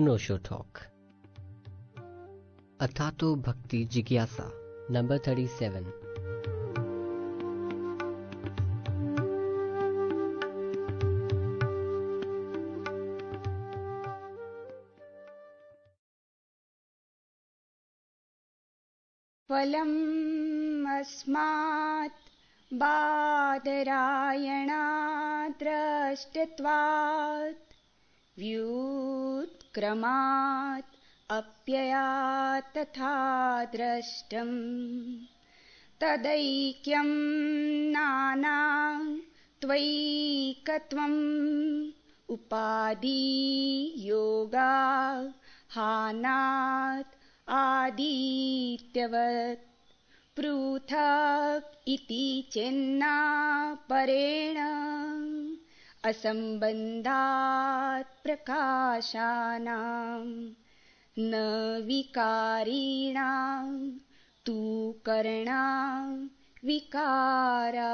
नोशो talk अथातो भक्ति जिज्ञासा number thirty seven फलम अस्मात् बादरायणा दृष्टवात् व्यू व्युत्क्रमात् अप्ययात् तथा द्रष्टम्। तदैक्यं नाना त्वैकत्वम् उपाधियोगा हानात् आदित्यवत्। पृथक् इति चेन्ना परेण असम्बन्धात् प्रकाशानां न विकारीणां तु कर्णा विकारा।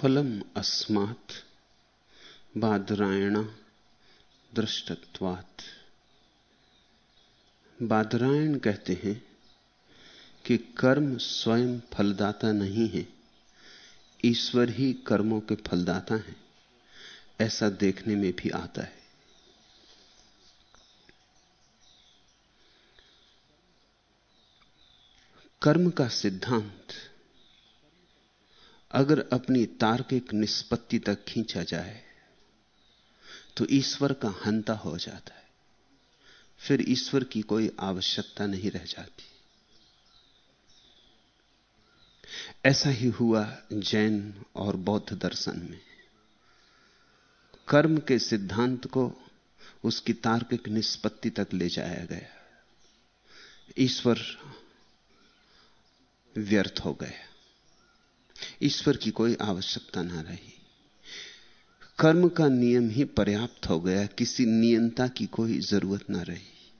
फलम अस्मात् बादरायण दृष्टत्वात्। बादरायण कहते हैं कि कर्म स्वयं फलदाता नहीं है, ईश्वर ही कर्मों के फलदाता हैं, ऐसा देखने में भी आता है। कर्म का सिद्धांत, अगर अपनी तार्किक निष्पत्ति तक खींचा जाए तो ईश्वर का हंता हो जाता है। फिर ईश्वर की कोई आवश्यकता नहीं रह जाती। ऐसा ही हुआ जैन और बौद्ध दर्शन में। कर्म के सिद्धांत को उसकी तार्किक निष्पत्ति तक ले जाया गया। ईश्वर व्यर्थ हो गया। ईश्वर की कोई आवश्यकता ना रही। कर्म का नियम ही पर्याप्त हो गया, किसी नियंता की कोई ज़रूरत ना रही।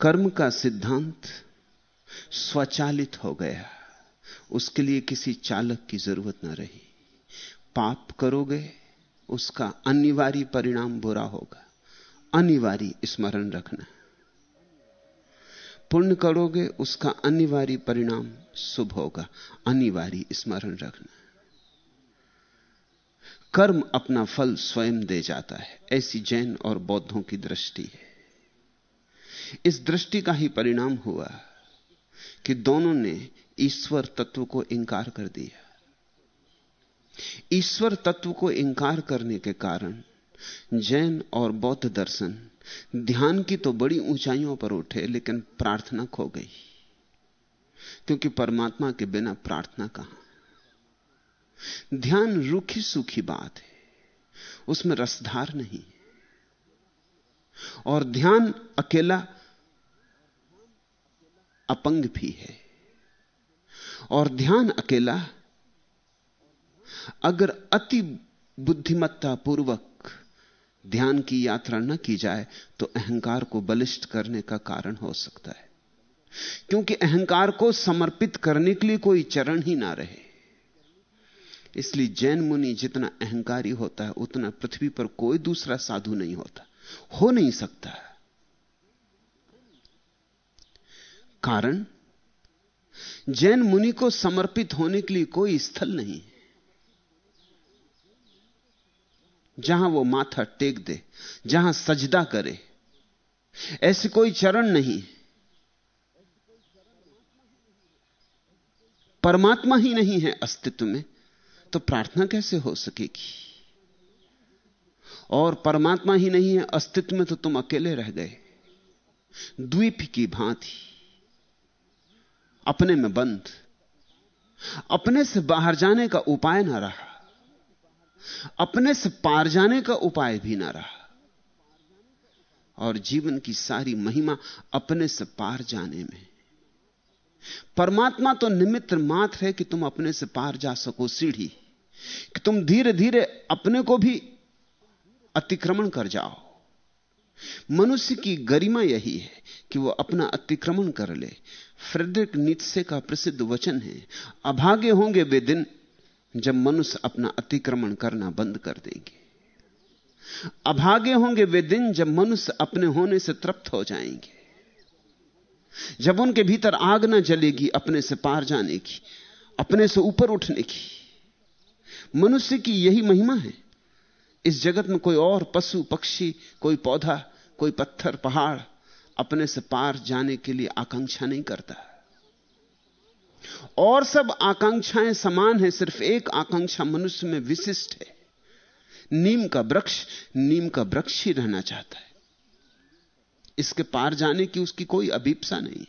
कर्म का सिद्धांत स्वचालित हो गया, उसके लिए किसी चालक की ज़रूरत ना रही। पाप करोगे, उसका अनिवार्य परिणाम बुरा होगा। अनिवार्य स्मरण रखना। पुण्य करोगे, उसका अनिवार्य परिणाम शुभ होगा। अनिवार्य स्मरण रखना। कर्म अपना फल स्वयं दे जाता है। ऐसी जैन और बौद्धों की दृष्टि है। इस दृष्टि का ही परिणाम हुआ कि दोनों ने ईश्वर तत्व को इंकार कर दिया। ईश्वर तत्व को इंकार करने के कारण जैन और बौद्ध दर्शन ध्यान की तो बड़ी ऊंचाइयों पर उठे, लेकिन प्रार्थना खो गई, क्योंकि परमात्मा के बिना प्रार्थना कहाँ? ध्यान रूखी सूखी बात है। उसमें रसधार नहीं और ध्यान अकेला अपंग भी है। और ध्यान अकेला अगर अति बुद्धिमत्ता पूर्वक ध्यान की यात्रा न की जाए तो अहंकार को बलिष्ठ करने का कारण हो सकता है। क्योंकि अहंकार को समर्पित करने के लिए कोई चरण ही ना रहे। इसलिए जैन मुनि जितना अहंकारी होता है, उतना पृथ्वी पर कोई दूसरा साधु नहीं होता। हो नहीं सकता। कारण, जैन मुनि को समर्पित होने के लिए कोई स्थल नहीं है। जहाँ वो माथा टेक दे, जहाँ सजदा करे, ऐसे कोई चरण नहीं। परमात्मा ही नहीं है अस्तित्व में। तो प्रार्थना कैसे हो सकेगी? और परमात्मा ही नहीं है, अस्तित्व में तो तुम अकेले रह गए। द्वीप की भांति। अपने में बंद। अपने से बाहर जाने का उपाय ना रहा। अपने से पार जाने का उपाय भी ना रहा। और जीवन की सारी महिमा अपने से पार जाने में। परमात्मा तो निमित्त मात्र है कि तुम अपने से पार जा सको, सीढ़ी। कि तुम धीरे धीरे अपने को भी अतिक्रमण कर जाओ। मनुष्य की गरिमा यही है कि वह अपना अतिक्रमण कर ले। फ्रेडरिक नीत्से का प्रसिद्ध वचन है, अभागे होंगे वे दिन जब मनुष्य अपना अतिक्रमण करना बंद कर देंगे। अभागे होंगे वे दिन जब मनुष्य अपने होने से तृप्त हो जाएँगे। जब उनके भीतर आग ना जलेगी अपने से पार जाने की, अपने से ऊपर उठने की मनुष्य की यही महिमा है। इस जगत में कोई और पशु, पक्षी, कोई पौधा, कोई पत्थर, पहाड़ अपने से पार जाने के लिए आकांक्षा नहीं करता। और सब आकांक्षाएँ समान है, सिर्फ़ एक आकांक्षा मनुष्य में विशिष्ट है। नीम का वृक्ष, नीम का वृक्ष ही रहना चाहता है। इसके पार जाने की उसकी कोई अभीपसा नहीं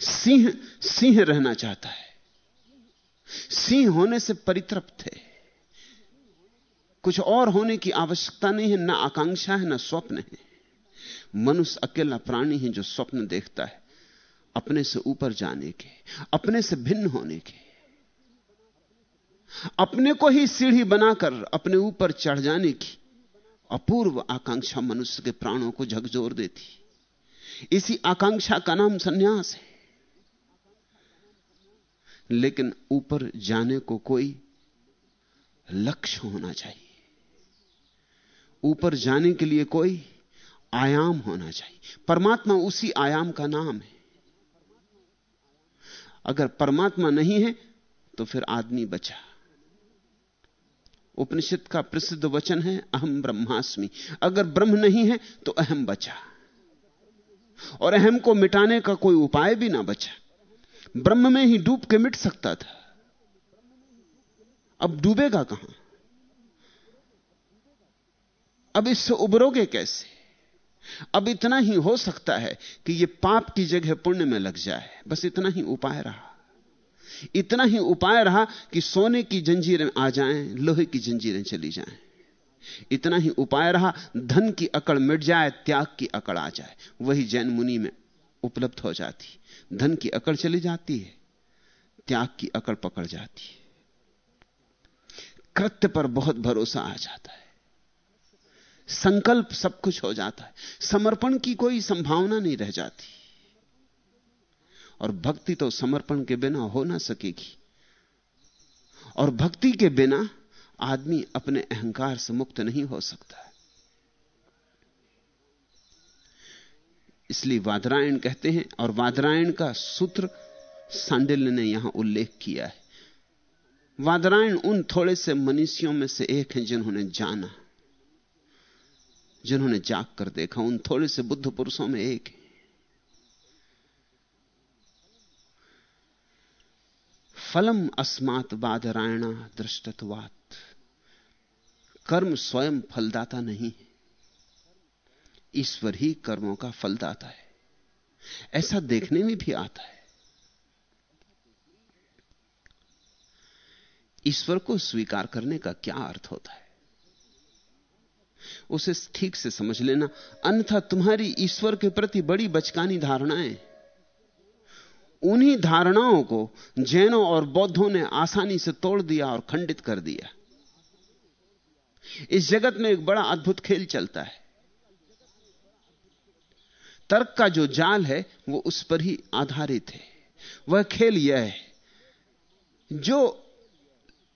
सिंह सिंह रहना चाहता है। सिंह होने से परितृप्त है। कुछ और होने की आवश्यकता नहीं है, ना आकांक्षा है, ना स्वप्न है। मनुष्य अकेला प्राणी है जो स्वप्न देखता है, अपने से ऊपर जाने के, अपने से भिन्न होने के। अपने को ही सीढ़ी बनाकर, अपने ऊपर चढ़ जाने की अपूर्व आकांक्षा मनुष्य के प्राणों को झकझोर देती। इसी आकांक्षा का नाम सन्यास है। लेकिन ऊपर जाने को कोई लक्ष्य होना चाहिए। ऊपर जाने के लिए कोई आयाम होना चाहिए। परमात्मा उसी आयाम का नाम है। अगर परमात्मा नहीं है तो फिर आदमी बचा। उपनिषद का प्रसिद्ध वचन है, अहम ब्रह्मास्मि। अगर ब्रह्म नहीं है तो अहम बचा। और अहम को मिटाने का कोई उपाय भी ना बचा। ब्रह्म में ही डूब के मिट सकता था। अब डूबेगा कहाँ? अब इससे उबरोगे कैसे? अब इतना ही हो सकता है कि यह पाप की जगह पुण्य में लग जाए। बस इतना ही उपाय रहा। इतना ही उपाय रहा कि सोने की जंजीरें आ जाएँ, लोहे की जंजीरें चली जाएँ। इतना ही उपाय रहा, धन की अकड़ मिट जाए, त्याग की अकड़ आ जाए। वही जैन मुनि में उपलब्ध हो जाती धन की अकड़ चली जाती है, त्याग की अकड़ पकड़ जाती है। कृत्य पर बहुत भरोसा आ जाता है। संकल्प सब कुछ हो जाता है। समर्पण की कोई संभावना नहीं रह जाती। और भक्ति तो समर्पण के बिना हो ना सकेगी। और भक्ति के बिना आदमी अपने अहंकार से मुक्त नहीं हो सकता। इसलिए वादरायण कहते हैं, और वादरायण का सूत्र सांडिल्य ने यहाँ उल्लेख किया है। वादरायण उन थोड़े से मनीषियों में से एक हैं जिन्होंने जाना, जिन्होंने जाग कर देखा, उन थोड़े से बुद्ध पुरुषों में एक है। फलम अस्मात वादरायणा दृष्टत्वात। कर्म स्वयं फलदाता नहीं है। ईश्वर ही कर्मों का फलदाता है। ऐसा देखने में भी आता है। ईश्वर को स्वीकार करने का क्या अर्थ होता है? उसे ठीक से समझ लेना, अन्यथा तुम्हारी ईश्वर के प्रति बड़ी बचकानी धारणाएँ। उन्हीं धारणाओं को जैनों और बौद्धों ने आसानी से तोड़ दिया और खंडित कर दिया। इस जगत में एक बड़ा अद्भुत खेल चलता है। तर्क का जो जाल है, वो उस पर ही आधारित है। वह खेल यह है, जो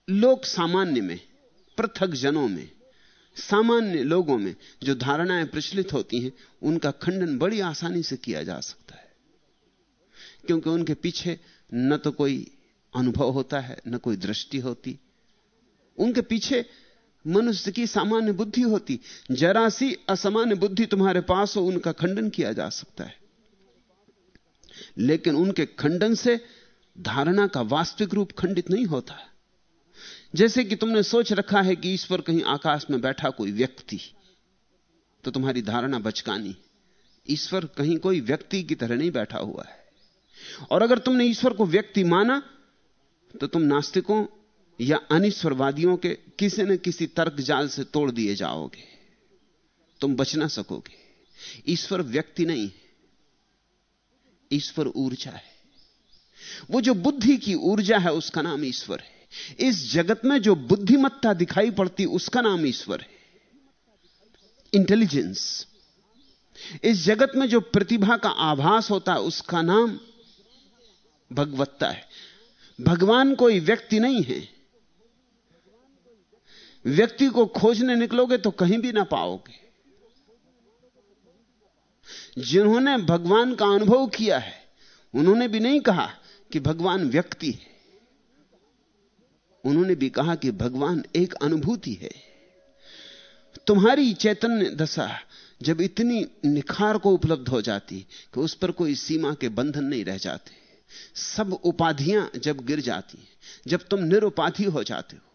लोग सामान्य में, पृथक जनों में, सामान्य लोगों में जो धारणाएँ प्रचलित होती हैं, उनका खंडन बड़ी आसानी से किया जा सकता है। क्योंकि उनके पीछे न तो कोई अनुभव होता है, न कोई दृष्टि होती। उनके पीछे मनुष्य की सामान्य बुद्धि होती। जरा सी असामान्य बुद्धि तुम्हारे पास हो, उनका खंडन किया जा सकता है। लेकिन उनके खंडन से धारणा का वास्तविक रूप खंडित नहीं होता। जैसे कि तुमने सोच रखा है कि ईश्वर कहीं आकाश में बैठा कोई व्यक्ति तो तुम्हारी धारणा बचकानी। ईश्वर कहीं कोई व्यक्ति की तरह नहीं बैठा हुआ है। और अगर तुमने ईश्वर को व्यक्ति माना तो तुम नास्तिकों या अनिश्वरवादियों के किसी न किसी तर्क जाल से तोड़ दिए जाओगे। तुम बच ना सकोगे। ईश्वर व्यक्ति नहीं है। ईश्वर ऊर्जा है। वो जो बुद्धि की ऊर्जा है, उसका नाम ईश्वर है। इस जगत में जो बुद्धिमत्ता दिखाई पड़ती, उसका नाम ईश्वर है। इंटेलिजेंस। इस जगत में जो प्रतिभा का आभास होता है, उसका नाम भगवत्ता है। भगवान कोई व्यक्ति नहीं है। व्यक्ति को खोजने निकलोगे तो कहीं भी ना पाओगे। जिन्होंने भगवान का अनुभव किया है, उन्होंने भी नहीं कहा कि भगवान व्यक्ति है। उन्होंने भी कहा कि भगवान एक अनुभूति है। तुम्हारी चैतन्य दशा जब इतनी निखार को उपलब्ध हो जाती कि उस पर कोई सीमा के बंधन नहीं रह जाते। सब उपाधियाँ जब गिर जाती, जब तुम निरुपाधि हो जाते हो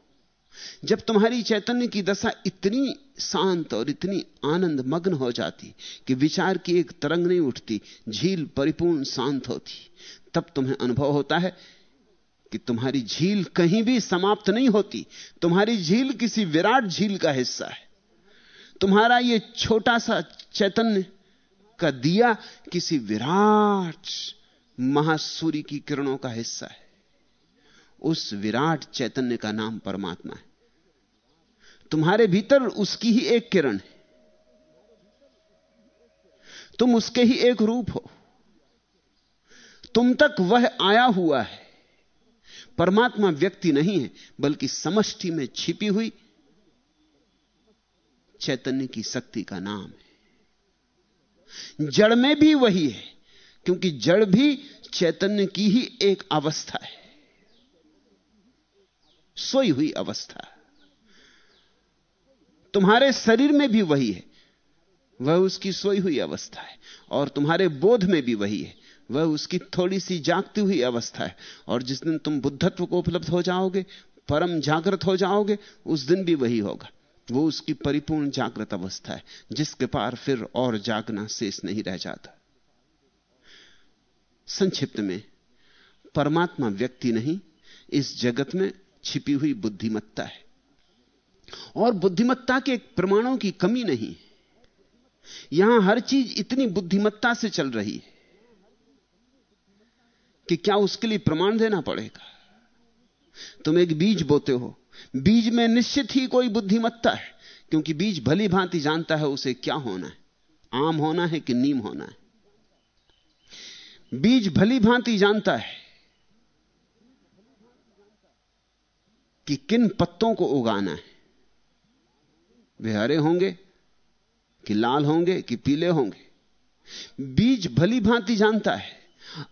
जब तुम्हारी चैतन्य की दशा इतनी शांत और इतनी आनंद मग्न हो जाती कि विचार की एक तरंग नहीं उठती, झील परिपूर्ण शांत होती, तब तुम्हें अनुभव होता है कि तुम्हारी झील कहीं भी समाप्त नहीं होती। तुम्हारी झील किसी विराट झील का हिस्सा है। तुम्हारा यह छोटा सा चैतन्य का दिया किसी विराट महासूर्य की किरणों का हिस्सा है। उस विराट चैतन्य का नाम परमात्मा है। तुम्हारे भीतर उसकी ही एक किरण है। तुम उसके ही एक रूप हो। तुम तक वह आया हुआ है। परमात्मा व्यक्ति नहीं है, बल्कि समष्टि में छिपी हुई चैतन्य की शक्ति का नाम है। जड़ में भी वही है, क्योंकि जड़ भी चैतन्य की ही एक अवस्था है। सोई हुई अवस्था। तुम्हारे शरीर में भी वही है, वह उसकी सोई हुई अवस्था है, और तुम्हारे बोध में भी वही है, वह उसकी थोड़ी सी जागती हुई अवस्था है, और जिस दिन तुम बुद्धत्व को उपलब्ध हो जाओगे, परम जागृत हो जाओगे, उस दिन भी वही होगा। वो उसकी परिपूर्ण जागृत अवस्था है, जिसके पार फिर और जागना शेष नहीं रह जाता। संक्षिप्त में, परमात्मा व्यक्ति नहीं, इस जगत में छिपी हुई बुद्धिमत्ता है। और बुद्धिमत्ता के प्रमाणों की कमी नहीं यहाँ हर चीज़ इतनी बुद्धिमत्ता से चल रही है कि क्या उसके लिए प्रमाण देना पड़ेगा? तुम एक बीज बोते हो। बीज में निश्चित ही कोई बुद्धिमत्ता है, क्योंकि बीज भली भांति जानता है उसे क्या होना है। आम होना है कि नीम होना है। बीज भली भांति जानता है कि किन पत्तों को उगाना है? वे हरे होंगे, कि लाल होंगे, कि पीले होंगे? बीज भली भांति जानता है,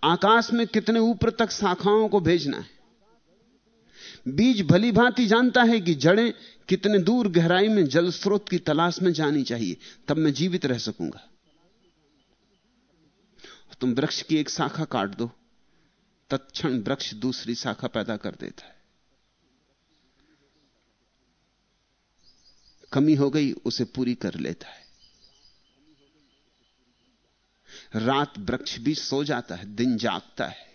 आकाश में कितने ऊपर तक शाखाओं को भेजना है। बीज भली भांति जानता है कि जड़ें कितने दूर गहराई में जल स्रोत की तलाश में जानी चाहिए, तब मैं जीवित रह सकूँगा। तुम वृक्ष की एक शाखा काट दो, तत्क्षण वृक्ष दूसरी शाखा पैदा कर देता है। कमी हो गई, उसे पूरी कर लेता है। रात वृक्ष भी सो जाता है, दिन जागता है।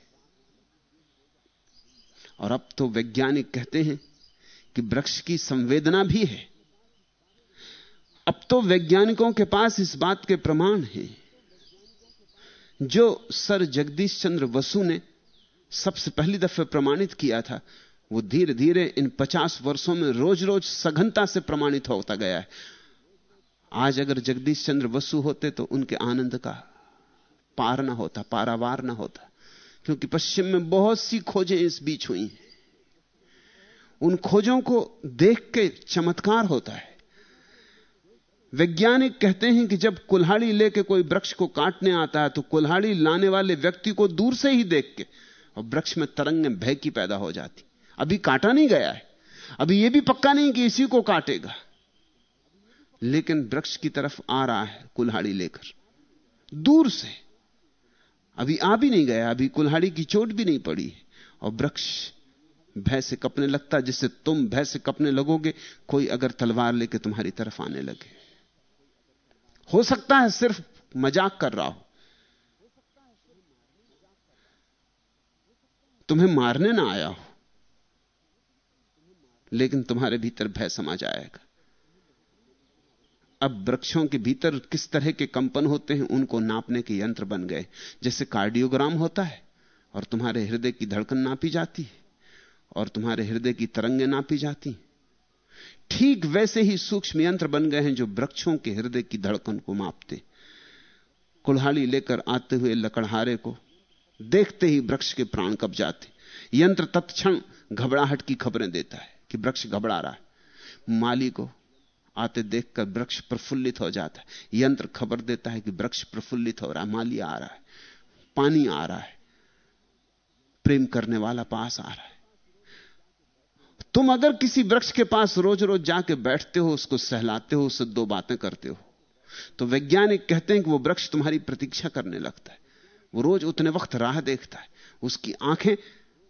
और अब तो वैज्ञानिक कहते हैं कि वृक्ष की संवेदना भी है। अब तो वैज्ञानिकों के पास इस बात के प्रमाण हैं। जो सर जगदीश चंद्र वसु ने सबसे पहली दफे प्रमाणित किया था वो धीरे धीरे इन पचास वर्षों में रोज रोज सघनता से प्रमाणित होता गया है। आज अगर जगदीश चंद्र वसु होते तो उनके आनंद का पार ना होता, पारावार ना होता, क्योंकि पश्चिम में बहुत सी खोजें इस बीच हुई हैं। उन खोजों को देख के चमत्कार होता है। वैज्ञानिक कहते हैं कि जब कुल्हाड़ी लेके कोई वृक्ष को काटने आता है तो कुल्हाड़ी लाने वाले व्यक्ति को दूर से ही देख के और वृक्ष में तरंग भय की पैदा हो जाती। अभी काटा नहीं गया है। अभी यह भी पक्का नहीं कि इसी को काटेगा। लेकिन वृक्ष की तरफ़ आ रहा है कुल्हाड़ी लेकर। दूर से। अभी आ भी नहीं गया, अभी कुल्हाड़ी की चोट भी नहीं पड़ी और वृक्ष भय से कपने लगता, जिससे तुम भय से कपने लगोगे, कोई अगर तलवार लेके तुम्हारी तरफ़ आने लगे। हो सकता है सिर्फ़ मज़ाक कर रहा हो। तुम्हें मारने ना आया हो। लेकिन तुम्हारे भीतर भय समा जाएगा। अब वृक्षों के भीतर किस तरह के कंपन होते हैं, उनको नापने के यंत्र बन गए। जैसे कार्डियोग्राम होता है, और तुम्हारे हृदय की धड़कन नापी जाती है, और तुम्हारे हृदय की तरंगे नापी जाती हैं। ठीक वैसे ही सूक्ष्म यंत्र बन गए हैं जो वृक्षों के हृदय की धड़कन को मापते कुल्हाड़ी लेकर आते हुए लकड़हारे को देखते ही वृक्ष के प्राण कब जाते यंत्र तत्क्षण घबराहट की खबरें देता है। कि वृक्ष घबरा रहा है। माली को आते देखकर वृक्ष प्रफुल्लित हो जाता है। यंत्र खबर देता है कि वृक्ष प्रफुल्लित हो रहा है, माली आ रहा है, पानी आ रहा है, प्रेम करने वाला पास आ रहा है। तुम अगर किसी वृक्ष के पास रोज रोज जाके बैठते हो, उसको सहलाते हो, उससे दो बातें करते हो तो वैज्ञानिक कहते हैं कि वो वृक्ष तुम्हारी प्रतीक्षा करने लगता है। वो रोज उतने वक्त राह देखता है। उसकी आँखें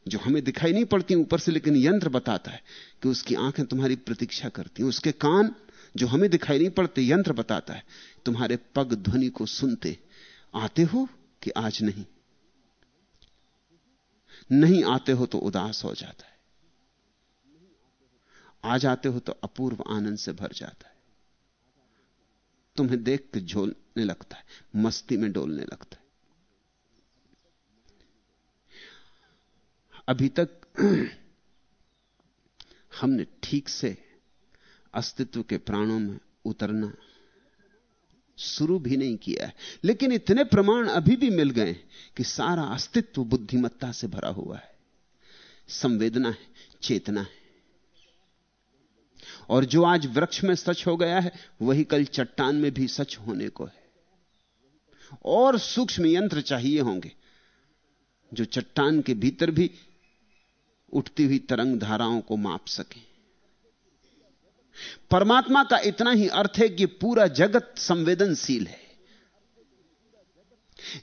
जो हमें दिखाई नहीं पड़ती, ऊपर से लेकिन यंत्र बताता है कि उसकी आँखें तुम्हारी प्रतीक्षा करती हैं। उसके कान जो हमें दिखाई नहीं पड़ते, यंत्र बताता है, तुम्हारे पग ध्वनि को सुनते आते हो कि आज नहीं? नहीं आते हो तो उदास हो जाता है। आ जाते हो तो अपूर्व आनंद से भर जाता है। तुम्हें देख के झोलने लगता है, मस्ती में डोलने लगता है। अभी तक हमने ठीक से अस्तित्व के प्राणों में उतरना शुरू भी नहीं किया है। लेकिन इतने प्रमाण अभी भी मिल गए कि सारा अस्तित्व बुद्धिमत्ता से भरा हुआ है। संवेदना है, चेतना है। और जो आज वृक्ष में सच हो गया है, वही कल चट्टान में भी सच होने को है। और सूक्ष्म यंत्र चाहिए होंगे, जो चट्टान के भीतर भी उठती हुई तरंग धाराओं को माप सके। परमात्मा का इतना ही अर्थ है कि पूरा जगत संवेदनशील है।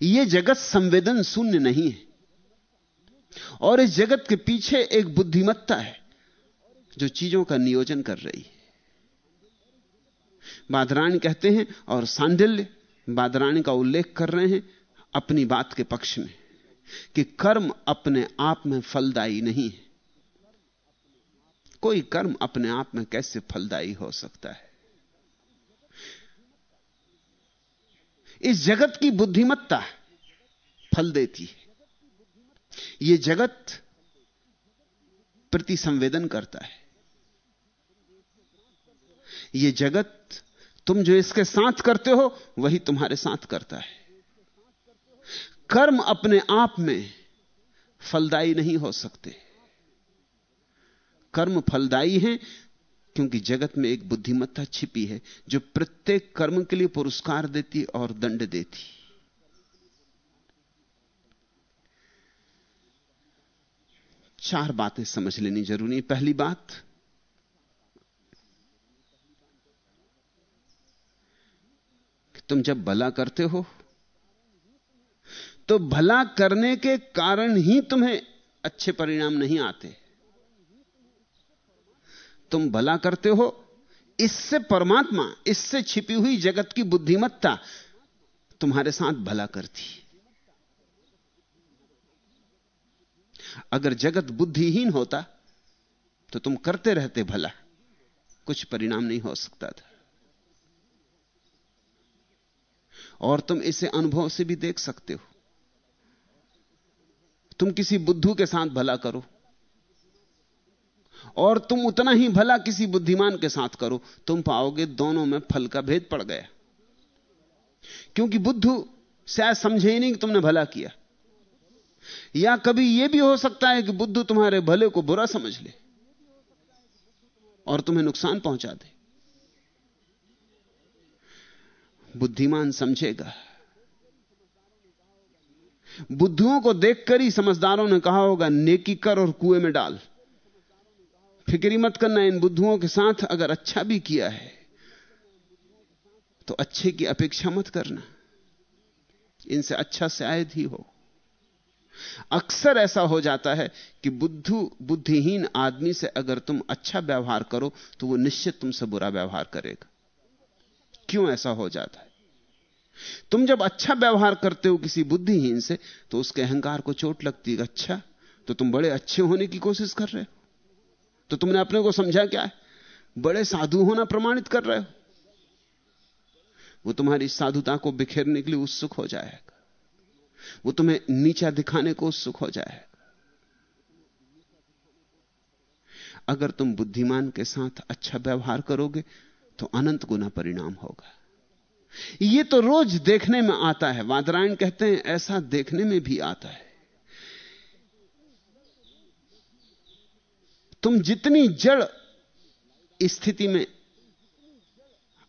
यह जगत संवेदन शून्य नहीं है। और इस जगत के पीछे एक बुद्धिमत्ता है जो चीज़ों का नियोजन कर रही है। बादराणी कहते हैं और सांडिल्य बादराणी का उल्लेख कर रहे हैं अपनी बात के पक्ष में। कि कर्म अपने आप में फलदायी नहीं है। कोई कर्म अपने आप में कैसे फलदायी हो सकता है? इस जगत की बुद्धिमत्ता फल देती है। यह जगत प्रति संवेदन करता है। यह जगत तुम जो इसके साथ करते हो, वही तुम्हारे साथ करता है। कर्म अपने आप में फलदायी नहीं हो सकते। कर्म फलदायी हैं क्योंकि जगत में एक बुद्धिमत्ता छिपी है, जो प्रत्येक कर्म के लिए पुरस्कार देती और दंड देती। चार बातें समझ लेनी ज़रूरी है। पहली बात, कि तुम जब भला करते हो तो भला करने के कारण ही तुम्हें अच्छे परिणाम नहीं आते। तुम भला करते हो, इससे परमात्मा, इससे छिपी हुई जगत की बुद्धिमत्ता तुम्हारे साथ भला करती। अगर जगत बुद्धिहीन होता तो तुम करते रहते भला, कुछ परिणाम नहीं हो सकता था। और तुम इसे अनुभव से भी देख सकते हो। तुम किसी बुद्धू के साथ भला करो। और तुम उतना ही भला किसी बुद्धिमान के साथ करो, तुम पाओगे दोनों में फल का भेद पड़ गया। क्योंकि बुद्धू शायद समझे ही नहीं कि तुमने भला किया। या कभी यह भी हो सकता है कि बुद्धू तुम्हारे भले को बुरा समझ ले और तुम्हें नुकसान पहुँचा दे। बुद्धिमान समझेगा। बुद्धुओं को देखकर ही समझदारों ने कहा होगा, नेकी कर और कुएँ में डाल। फिक्री मत करना, इन बुद्धुओं के साथ अगर अच्छा भी किया है तो अच्छे की अपेक्षा मत करना। इनसे अच्छा शायद ही हो। अक्सर ऐसा हो जाता है कि बुद्धू, बुद्धिहीन आदमी से अगर तुम अच्छा व्यवहार करो तो वो निश्चित तुमसे बुरा व्यवहार करेगा। क्यों ऐसा हो जाता है? तुम जब अच्छा व्यवहार करते हो किसी बुद्धिहीन से तो उसके अहंकार को चोट लगती है अच्छा तो तुम बड़े अच्छे होने की कोशिश कर रहे हो। तो तुमने अपने को समझा क्या है? बड़े साधु होना प्रमाणित कर रहे हो। वो तुम्हारी साधुता को बिखेरने के लिए उत्सुक हो जाएगा। वो तुम्हें नीचा दिखाने को उत्सुक हो जाएगा। अगर तुम बुद्धिमान के साथ अच्छा व्यवहार करोगे तो अनंत गुना परिणाम होगा। यह तो रोज देखने में आता है। वादरायण कहते हैं, ऐसा देखने में भी आता है। तुम जितनी जड़ स्थिति में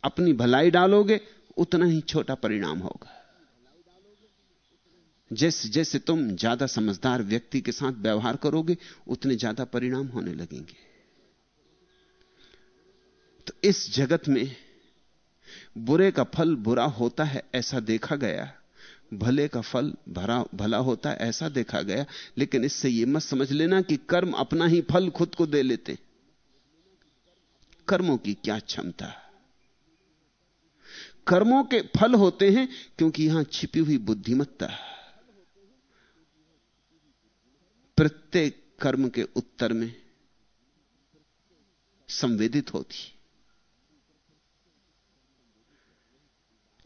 अपनी भलाई डालोगे, उतना ही छोटा परिणाम होगा। जैसे जैसे तुम ज़्यादा समझदार व्यक्ति के साथ व्यवहार करोगे, उतने ज़्यादा परिणाम होने लगेंगे। तो इस जगत में बुरे का फल बुरा होता है, ऐसा देखा गया भले का फल भरा, भला होता है, ऐसा देखा गया लेकिन इससे यह मत समझ लेना कि कर्म अपना ही फल खुद को दे लेते। कर्मों की क्या क्षमता कर्मों के फल होते हैं क्योंकि यहाँ छिपी हुई बुद्धिमत्ता प्रत्येक कर्म के उत्तर में संवेदित होती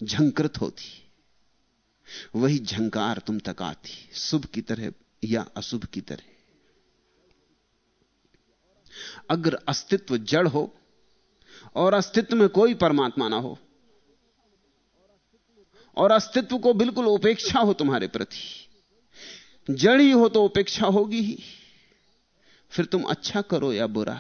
झंकृत होती। वही झंकार तुम तक आती। शुभ की तरह या अशुभ की तरह। अगर अस्तित्व जड़ हो और अस्तित्व में कोई परमात्मा ना हो और अस्तित्व को बिल्कुल उपेक्षा हो तुम्हारे प्रति, जड़ ही हो तो उपेक्षा होगी ही। फिर तुम अच्छा करो या बुरा।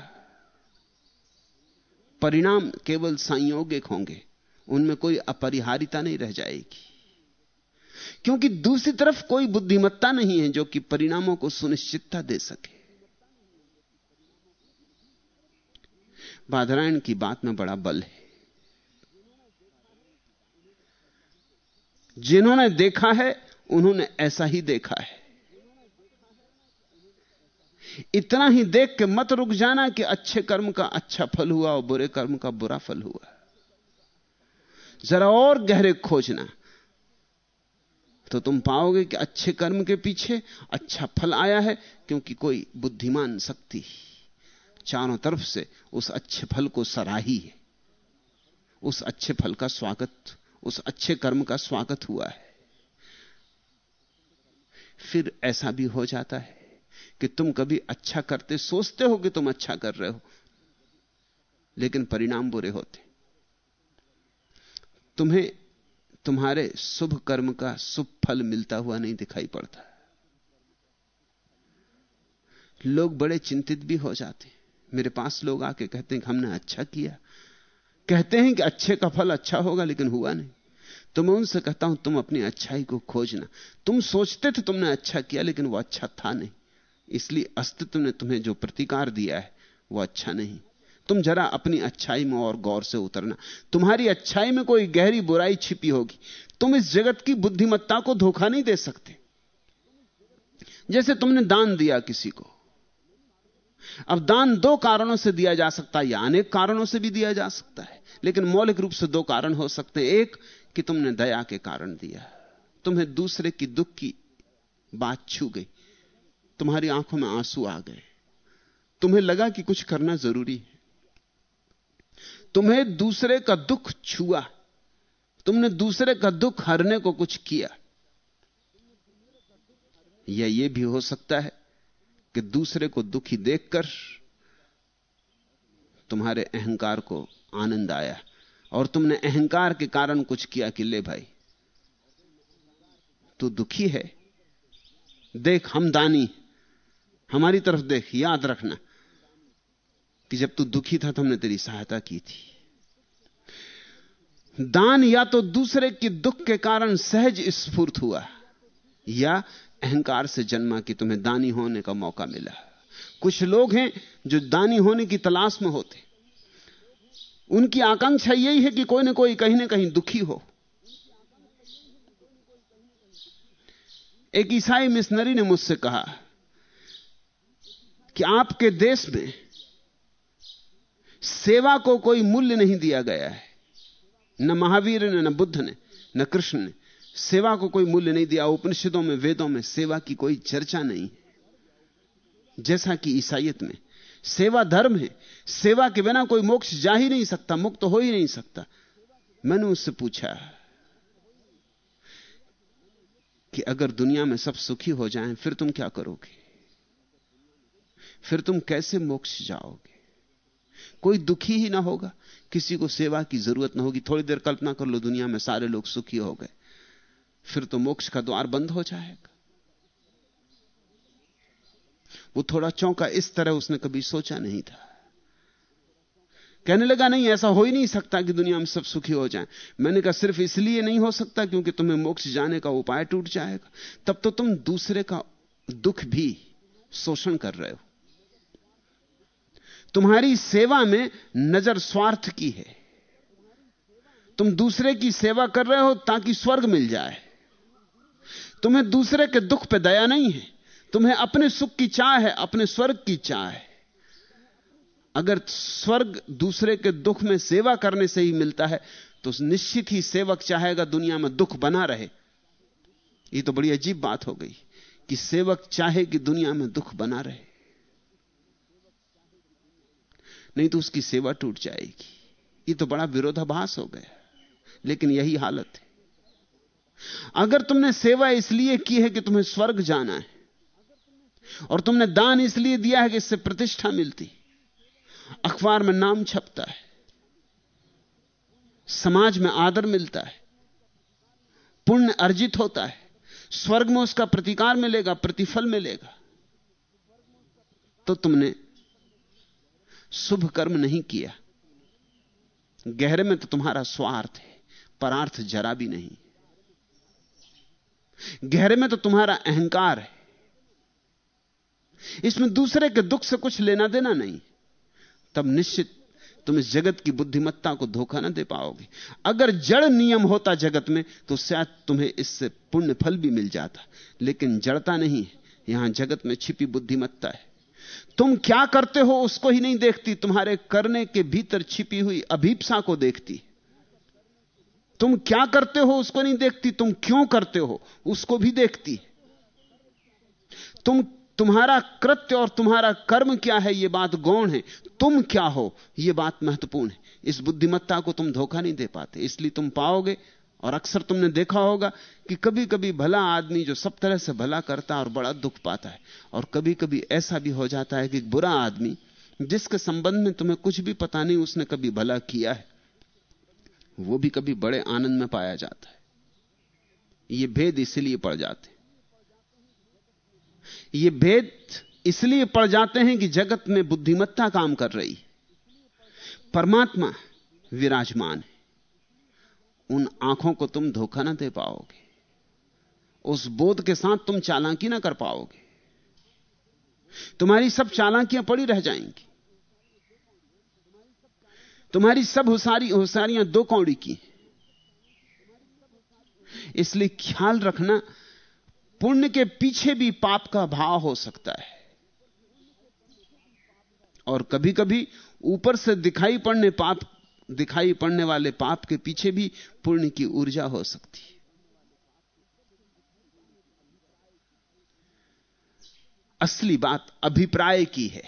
परिणाम केवल संयोगिक होंगे। उनमें कोई अपरिहारिता नहीं रह जाएगी। क्योंकि दूसरी तरफ़ कोई बुद्धिमत्ता नहीं है जो कि परिणामों को सुनिश्चितता दे सके। बाधरायण की बात में बड़ा बल है। जिन्होंने देखा है, उन्होंने ऐसा ही देखा है। इतना ही देख के मत रुक जाना कि अच्छे कर्म का अच्छा फल हुआ और बुरे कर्म का बुरा फल हुआ। जरा और गहरे खोजना। तो तुम पाओगे कि अच्छे कर्म के पीछे अच्छा फल आया है, क्योंकि कोई बुद्धिमान शक्ति चारों तरफ़ से उस अच्छे फल को सराही है। उस अच्छे फल का स्वागत, उस अच्छे कर्म का स्वागत हुआ है। फिर ऐसा भी हो जाता है कि तुम कभी अच्छा करते सोचते हो कि तुम अच्छा कर रहे हो, लेकिन परिणाम बुरे होते। तुम्हें तुम्हारे शुभ कर्म का शुभ फल मिलता हुआ नहीं दिखाई पड़ता। लोग बड़े चिंतित भी हो जाते मेरे पास लोग आके कहते हैं कि हमने अच्छा किया। कहते हैं कि अच्छे का फल अच्छा होगा, लेकिन हुआ नहीं। तो मैं उनसे कहता हूँ, तुम अपनी अच्छाई को खोजना। तुम सोचते थे तुमने अच्छा किया, लेकिन वो अच्छा था नहीं। इसलिए अस्तित्व ने तुम्हें जो प्रतिकार दिया है, वो अच्छा नहीं। तुम जरा अपनी अच्छाई में और गौर से उतरना। तुम्हारी अच्छाई में कोई गहरी बुराई छिपी होगी। तुम इस जगत की बुद्धिमत्ता को धोखा नहीं दे सकते। जैसे तुमने दान दिया किसी को। अब दान दो कारणों से दिया जा सकता है, या अनेक कारणों से भी दिया जा सकता है। लेकिन मौलिक रूप से दो कारण हो सकते हैं। एक, कि तुमने दया के कारण दिया। तुम्हें दूसरे की दुख की बात छू गई। तुम्हारी आँखों में आँसू आ गए। तुम्हें लगा कि कुछ करना ज़रूरी है। तुम्हें दूसरे का दुख छुआ। तुमने दूसरे का दुख हरने को कुछ किया। या यह भी हो सकता है कि दूसरे को दुखी देखकर तुम्हारे अहंकार को आनंद आया और तुमने अहंकार के कारण कुछ किया कि ले भाई, तू दुखी है। देख हम दानी हमारी तरफ़ देख, याद रखना। कि जब तू दुखी था तो हमने तेरी सहायता की थी। दान या तो दूसरे के दुख के कारण सहज स्फूर्त हुआ, या अहंकार से जन्मा कि तुम्हें दानी होने का मौका मिला। कुछ लोग हैं जो दानी होने की तलाश में होते उनकी आकांक्षा यही है कि कोई ना कोई कहीं ना कहीं दुखी हो। एक ईसाई मिशनरी ने मुझसे कहा कि आपके देश में सेवा को कोई मूल्य नहीं दिया गया है। न महावीर ने, न बुद्ध ने, न कृष्ण ने सेवा को कोई मूल्य नहीं दिया। उपनिषदों में, वेदों में सेवा की कोई चर्चा नहीं जैसा कि ईसाइत में सेवा धर्म है, सेवा के बिना कोई मोक्ष जा ही नहीं सकता, मुक्त तो हो ही नहीं सकता। मैंने उससे पूछा कि अगर दुनिया में सब सुखी हो जाएँ, फिर तुम क्या करोगे? फिर तुम कैसे मोक्ष जाओगे? कोई दुखी ही ना होगा। किसी को सेवा की ज़रूरत ना होगी। थोड़ी देर कल्पना कर लो दुनिया में सारे लोग सुखी हो गए। फिर तो मोक्ष का द्वार बंद हो जाएगा। वो थोड़ा चौंका, इस तरह उसने कभी सोचा नहीं था। कहने लगा, नहीं, ऐसा हो ही नहीं सकता कि दुनिया में सब सुखी हो जाएँ। मैंने कहा, सिर्फ़ इसलिए नहीं हो सकता क्योंकि तुम्हें मोक्ष जाने का उपाय टूट जाएगा। तब तो तुम दूसरे का दुख भी शोषण कर रहे हो। तुम्हारी सेवा में नज़र स्वार्थ की है। तुम दूसरे की सेवा कर रहे हो ताकि स्वर्ग मिल जाए। तुम्हें दूसरे के दुख पे दया नहीं है। तुम्हें अपने सुख की चाह है, अपने स्वर्ग की चाह है। अगर स्वर्ग दूसरे के दुख में सेवा करने से ही मिलता है तो निश्चित ही सेवक चाहेगा दुनिया में दुख बना रहे। ये तो बड़ी अजीब बात हो गई कि सेवक चाहे कि दुनिया में दुख बना रहे। नहीं तो उसकी सेवा टूट जाएगी। ये तो बड़ा विरोधाभास हो गया। लेकिन यही हालत है। अगर तुमने सेवा इसलिए की है कि तुम्हें स्वर्ग जाना है, और तुमने दान इसलिए दिया है कि इससे प्रतिष्ठा मिलती, अखबार में नाम छपता है, समाज में आदर मिलता है, पुण्य अर्जित होता है, स्वर्ग में उसका प्रतिकार मिलेगा, प्रतिफल मिलेगा तो तुमने शुभ कर्म नहीं किया। गहरे में तो तुम्हारा स्वार्थ है, परार्थ जरा भी नहीं। गहरे में तो तुम्हारा अहंकार है। इसमें दूसरे के दुख से कुछ लेना देना नहीं। तब निश्चित तुम इस जगत की बुद्धिमत्ता को धोखा ना दे पाओगे। अगर जड़ नियम होता जगत में तो शायद तुम्हें इससे पुण्य फल भी मिल जाता। लेकिन जड़ता नहीं है, यहाँ जगत में छिपी बुद्धिमत्ता है। तुम क्या करते हो उसको ही नहीं देखती, तुम्हारे करने के भीतर छिपी हुई अभीपसा को देखती। तुम क्या करते हो उसको नहीं देखती, तुम क्यों करते हो उसको भी देखती। तुम, तुम्हारा कृत्य और तुम्हारा कर्म क्या है यह बात गौण है। तुम क्या हो यह बात महत्वपूर्ण है। इस बुद्धिमत्ता को तुम धोखा नहीं दे पाते, इसलिए तुम पाओगे और अक्सर तुमने देखा होगा कि कभी कभी भला आदमी जो सब तरह से भला करता है और बड़ा दुख पाता है, और कभी कभी ऐसा भी हो जाता है कि बुरा आदमी, जिसके संबंध में तुम्हें कुछ भी पता नहीं, उसने कभी भला किया है, वो भी कभी बड़े आनंद में पाया जाता है। ये भेद इसलिए पड़ जाते ये भेद इसलिए पड़ जाते हैं कि जगत में बुद्धिमत्ता काम कर रही परमात्मा विराजमान है। उन आँखों को तुम धोखा ना दे पाओगे। उस बोध के साथ तुम चालाकी ना कर पाओगे। तुम्हारी सब चालाकियाँ पड़ी रह जाएँगी। तुम्हारी सब होसारी, होसारियाँ दो कौड़ी की इसलिए ख्याल रखना, पुण्य के पीछे भी पाप का भाव हो सकता है। और कभी कभी ऊपर से दिखाई पड़ने पाप दिखाई पड़ने वाले पाप के पीछे भी पुण्य की ऊर्जा हो सकती है। असली बात अभिप्राय की है।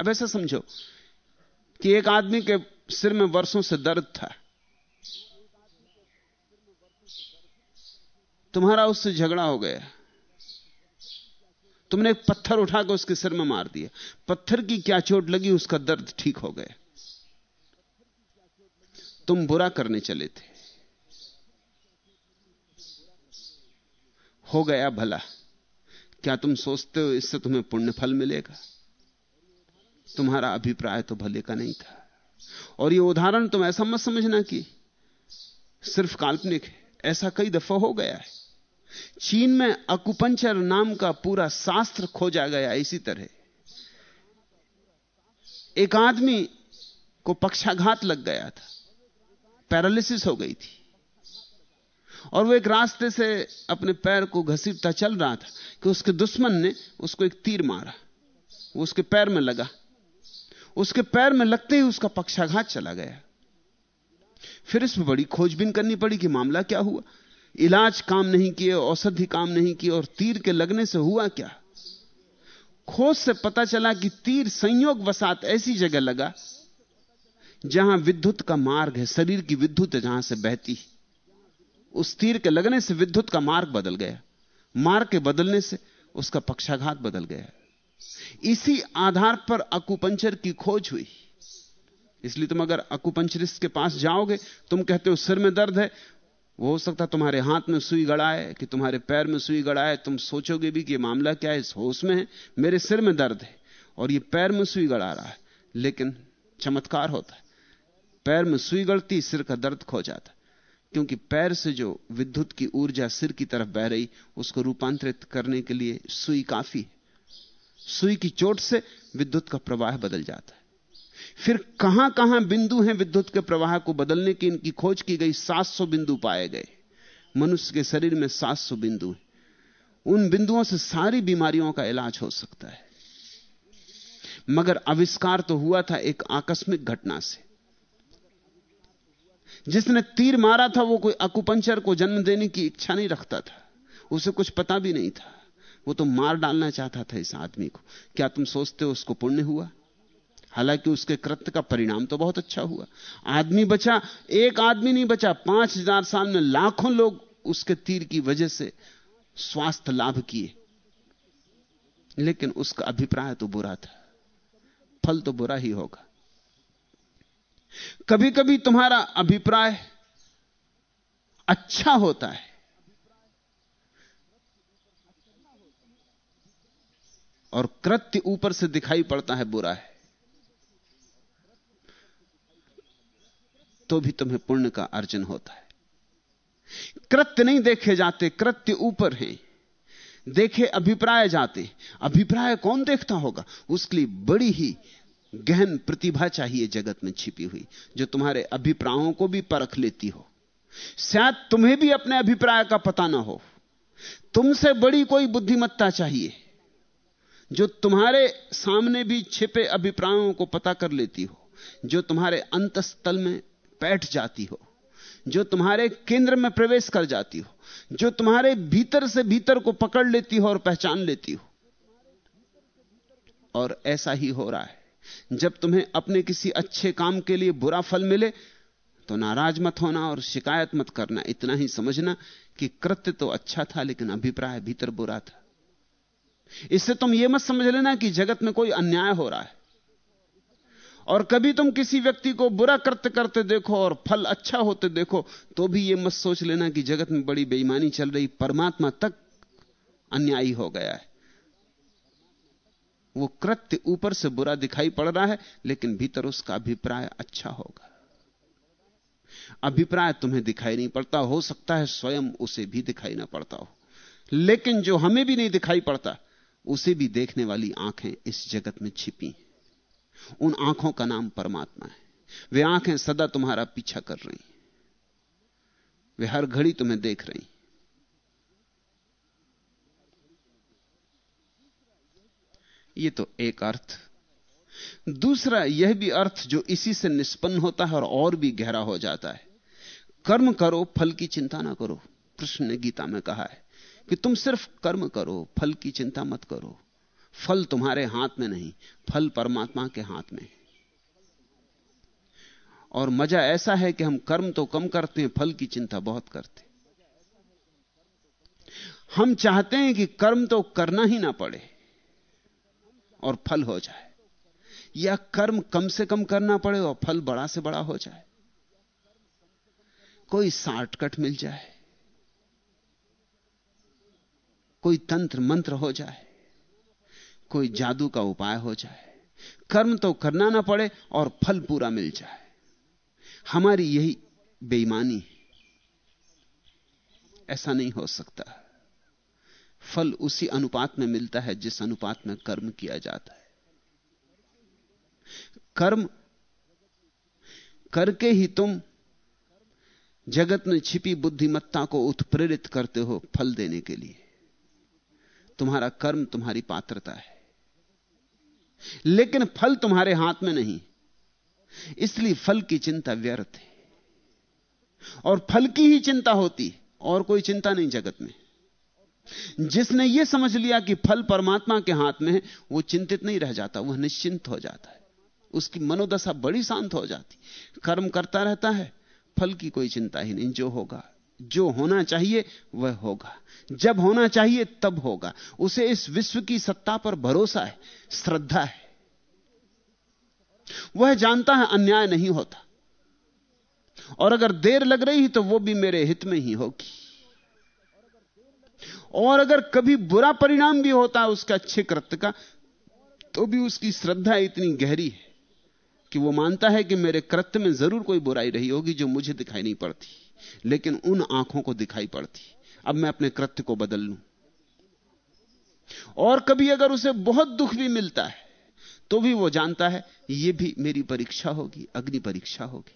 अब ऐसा समझो कि एक आदमी के सिर में वर्षों से दर्द था। तुम्हारा उससे झगड़ा हो गया। तुमने एक पत्थर उठाकर उसके सिर में मार दिया। पत्थर की क्या चोट लगी, उसका दर्द ठीक हो गया। तुम बुरा करने चले थे। हो गया भला। क्या तुम सोचते हो इससे तुम्हें पुण्य फल मिलेगा? तुम्हारा अभिप्राय तो भले का नहीं था। और यह उदाहरण तुम ऐसा मत समझना कि सिर्फ़ काल्पनिक है, ऐसा कई दफ़ा हो गया है। चीन में अकुपंचर नाम का पूरा शास्त्र खोजा गया इसी तरह। एक आदमी को पक्षाघात लग गया था। पैरालिसिस हो गई थी। और वो एक रास्ते से अपने पैर को घसीटता चल रहा था कि उसके दुश्मन ने उसको एक तीर मारा। वो उसके पैर में लगा। उसके पैर में लगते ही उसका पक्षाघात चला गया। फिर इसमें बड़ी खोजबीन करनी पड़ी कि मामला क्या हुआ। इलाज काम नहीं किए, औषधि काम नहीं किए, और तीर के लगने से हुआ क्या? खोज से पता चला कि तीर संयोग वसात ऐसी जगह लगा, जहाँ विद्युत का मार्ग है, शरीर की विद्युत जहाँ से बहती। उस तीर के लगने से विद्युत का मार्ग बदल गया। मार्ग के बदलने से उसका पक्षाघात बदल गया। इसी आधार पर अकुपंचर की खोज हुई। इसलिए तुम अगर अकुपंचरिस्ट के पास जाओगे, तुम कहते हो, सिर में दर्द है वो हो सकता तुम्हारे हाथ में सुई गड़ाए कि तुम्हारे पैर में सुई गड़ाए तुम सोचोगे भी कि मामला क्या है, इस होश में है, मेरे सिर में दर्द है, और ये पैर में सुई गड़ा रहा है, लेकिन चमत्कार होता है। पैर में सुई गड़ती, सिर का दर्द खो जाता क्योंकि पैर से जो विद्युत की ऊर्जा सिर की तरफ़ बह रही, उसको रूपांतरित करने के लिए सुई काफ़ी है। सुई की चोट से विद्युत का प्रवाह बदल जाता है। फिर कहाँ कहाँ बिंदु हैं विद्युत के प्रवाह को बदलने की, इनकी खोज की गई 700 बिंदु पाए गए। मनुष्य के शरीर में 700 बिंदु हैं। उन बिंदुओं से सारी बीमारियों का इलाज हो सकता है। मगर आविष्कार तो हुआ था एक आकस्मिक घटना से। जिसने तीर मारा था, वो कोई अकुपंचर को जन्म देने की इच्छा नहीं रखता था। उसे कुछ पता भी नहीं था। वो तो मार डालना चाहता था इस आदमी को। क्या तुम सोचते हो उसको पुण्य हुआ? हालाँकि उसके कृत्य का परिणाम तो बहुत अच्छा हुआ। आदमी बचा, एक आदमी नहीं बचा, पाँच हज़ार साल में लाखों लोग उसके तीर की वजह से स्वास्थ्य लाभ किए। लेकिन उसका अभिप्राय तो बुरा था। फल तो बुरा ही होगा। कभी कभी तुम्हारा अभिप्राय अच्छा होता है। और कृत्य ऊपर से दिखाई पड़ता है बुरा है। तो भी तुम्हें पुण्य का अर्जन होता है। कृत्य नहीं देखे जाते, कृत्य ऊपर हैं। देखे अभिप्राय जाते। अभिप्राय कौन देखता होगा? उसके लिए बड़ी ही गहन प्रतिभा चाहिए जगत में छिपी हुई, जो तुम्हारे अभिप्रायों को भी परख लेती हो। शायद तुम्हें भी अपने अभिप्राय का पता ना हो। तुमसे बड़ी कोई बुद्धिमत्ता चाहिए, जो तुम्हारे सामने भी छिपे अभिप्रायों को पता कर लेती हो, जो तुम्हारे अंतस्थल में बैठ जाती हो, जो तुम्हारे केंद्र में प्रवेश कर जाती हो, जो तुम्हारे भीतर से भीतर को पकड़ लेती हो और पहचान लेती हो। और ऐसा ही हो रहा है, जब तुम्हें अपने किसी अच्छे काम के लिए बुरा फल मिले तो नाराज़ मत होना और शिकायत मत करना। इतना ही समझना कि कृत्य तो अच्छा था, लेकिन अभिप्राय भीतर बुरा था। इससे तुम यह मत समझ लेना कि जगत में कोई अन्याय हो रहा है। और कभी तुम किसी व्यक्ति को बुरा कृत्य करते देखो और फल अच्छा होते देखो तो भी यह मत सोच लेना कि जगत में बड़ी बेईमानी चल रही, परमात्मा तक अन्यायी हो गया है। वो कृत्य ऊपर से बुरा दिखाई पड़ रहा है, लेकिन भीतर उसका अभिप्राय अच्छा होगा। अभिप्राय तुम्हें दिखाई नहीं पड़ता, हो सकता है स्वयं उसे भी दिखाई ना पड़ता हो। लेकिन जो हमें भी नहीं दिखाई पड़ता, उसे भी देखने वाली आँखें इस जगत में छिपी उन आँखों का नाम परमात्मा है। वे आँखें सदा तुम्हारा पीछा कर रही वे हर घड़ी तुम्हें देख रही ये तो एक अर्थ। दूसरा यह भी अर्थ जो इसी से निष्पन्न होता है और और भी गहरा हो जाता है। कर्म करो, फल की चिंता ना करो। कृष्ण ने गीता में कहा है कि तुम सिर्फ़ कर्म करो, फल की चिंता मत करो। फल तुम्हारे हाथ में नहीं, फल परमात्मा के हाथ में और मज़ा ऐसा है कि हम कर्म तो कम करते हैं, फल की चिंता बहुत करते हम चाहते हैं कि कर्म तो करना ही ना पड़े और फल हो जाए। या कर्म कम से कम करना पड़े और फल बड़ा से बड़ा हो जाए। कोई शॉर्टकट मिल जाए। कोई तंत्र मंत्र हो जाए। कोई जादू का उपाय हो जाए। कर्म तो करना ना पड़े और फल पूरा मिल जाए। हमारी यही बेईमानी है। ऐसा नहीं हो सकता। फल उसी अनुपात में मिलता है जिस अनुपात में कर्म किया जाता है। कर्म करके ही तुम जगत में छिपी बुद्धिमत्ता को उत्प्रेरित करते हो फल देने के लिए। तुम्हारा कर्म तुम्हारी पात्रता है। लेकिन फल तुम्हारे हाथ में नहीं। इसलिए फल की चिंता व्यर्थ है। और फल की ही चिंता होती, और कोई चिंता नहीं जगत में। जिसने यह समझ लिया कि फल परमात्मा के हाथ में है, वो चिंतित नहीं रह जाता, वह निश्चिंत हो जाता है। उसकी मनोदशा बड़ी शांत हो जाती। कर्म करता रहता है, फल की कोई चिंता ही नहीं, जो होगा। जो होना चाहिए वह होगा। जब होना चाहिए तब होगा। उसे इस विश्व की सत्ता पर भरोसा है, श्रद्धा है। वह जानता है अन्याय नहीं होता। और अगर देर लग रही तो वो भी मेरे हित में ही होगी। और अगर कभी बुरा परिणाम भी होता है उसका अच्छे कृत्य का तो भी उसकी श्रद्धा इतनी गहरी है कि वो मानता है कि मेरे कृत्य में ज़रूर कोई बुराई रही होगी जो मुझे दिखाई नहीं पड़ती। लेकिन उन आँखों को दिखाई पड़ती। अब मैं अपने कृत्य को बदल लूँ। और कभी अगर उसे बहुत दुख भी मिलता है तो भी वो जानता है यह भी मेरी परीक्षा होगी, अग्नि परीक्षा होगी।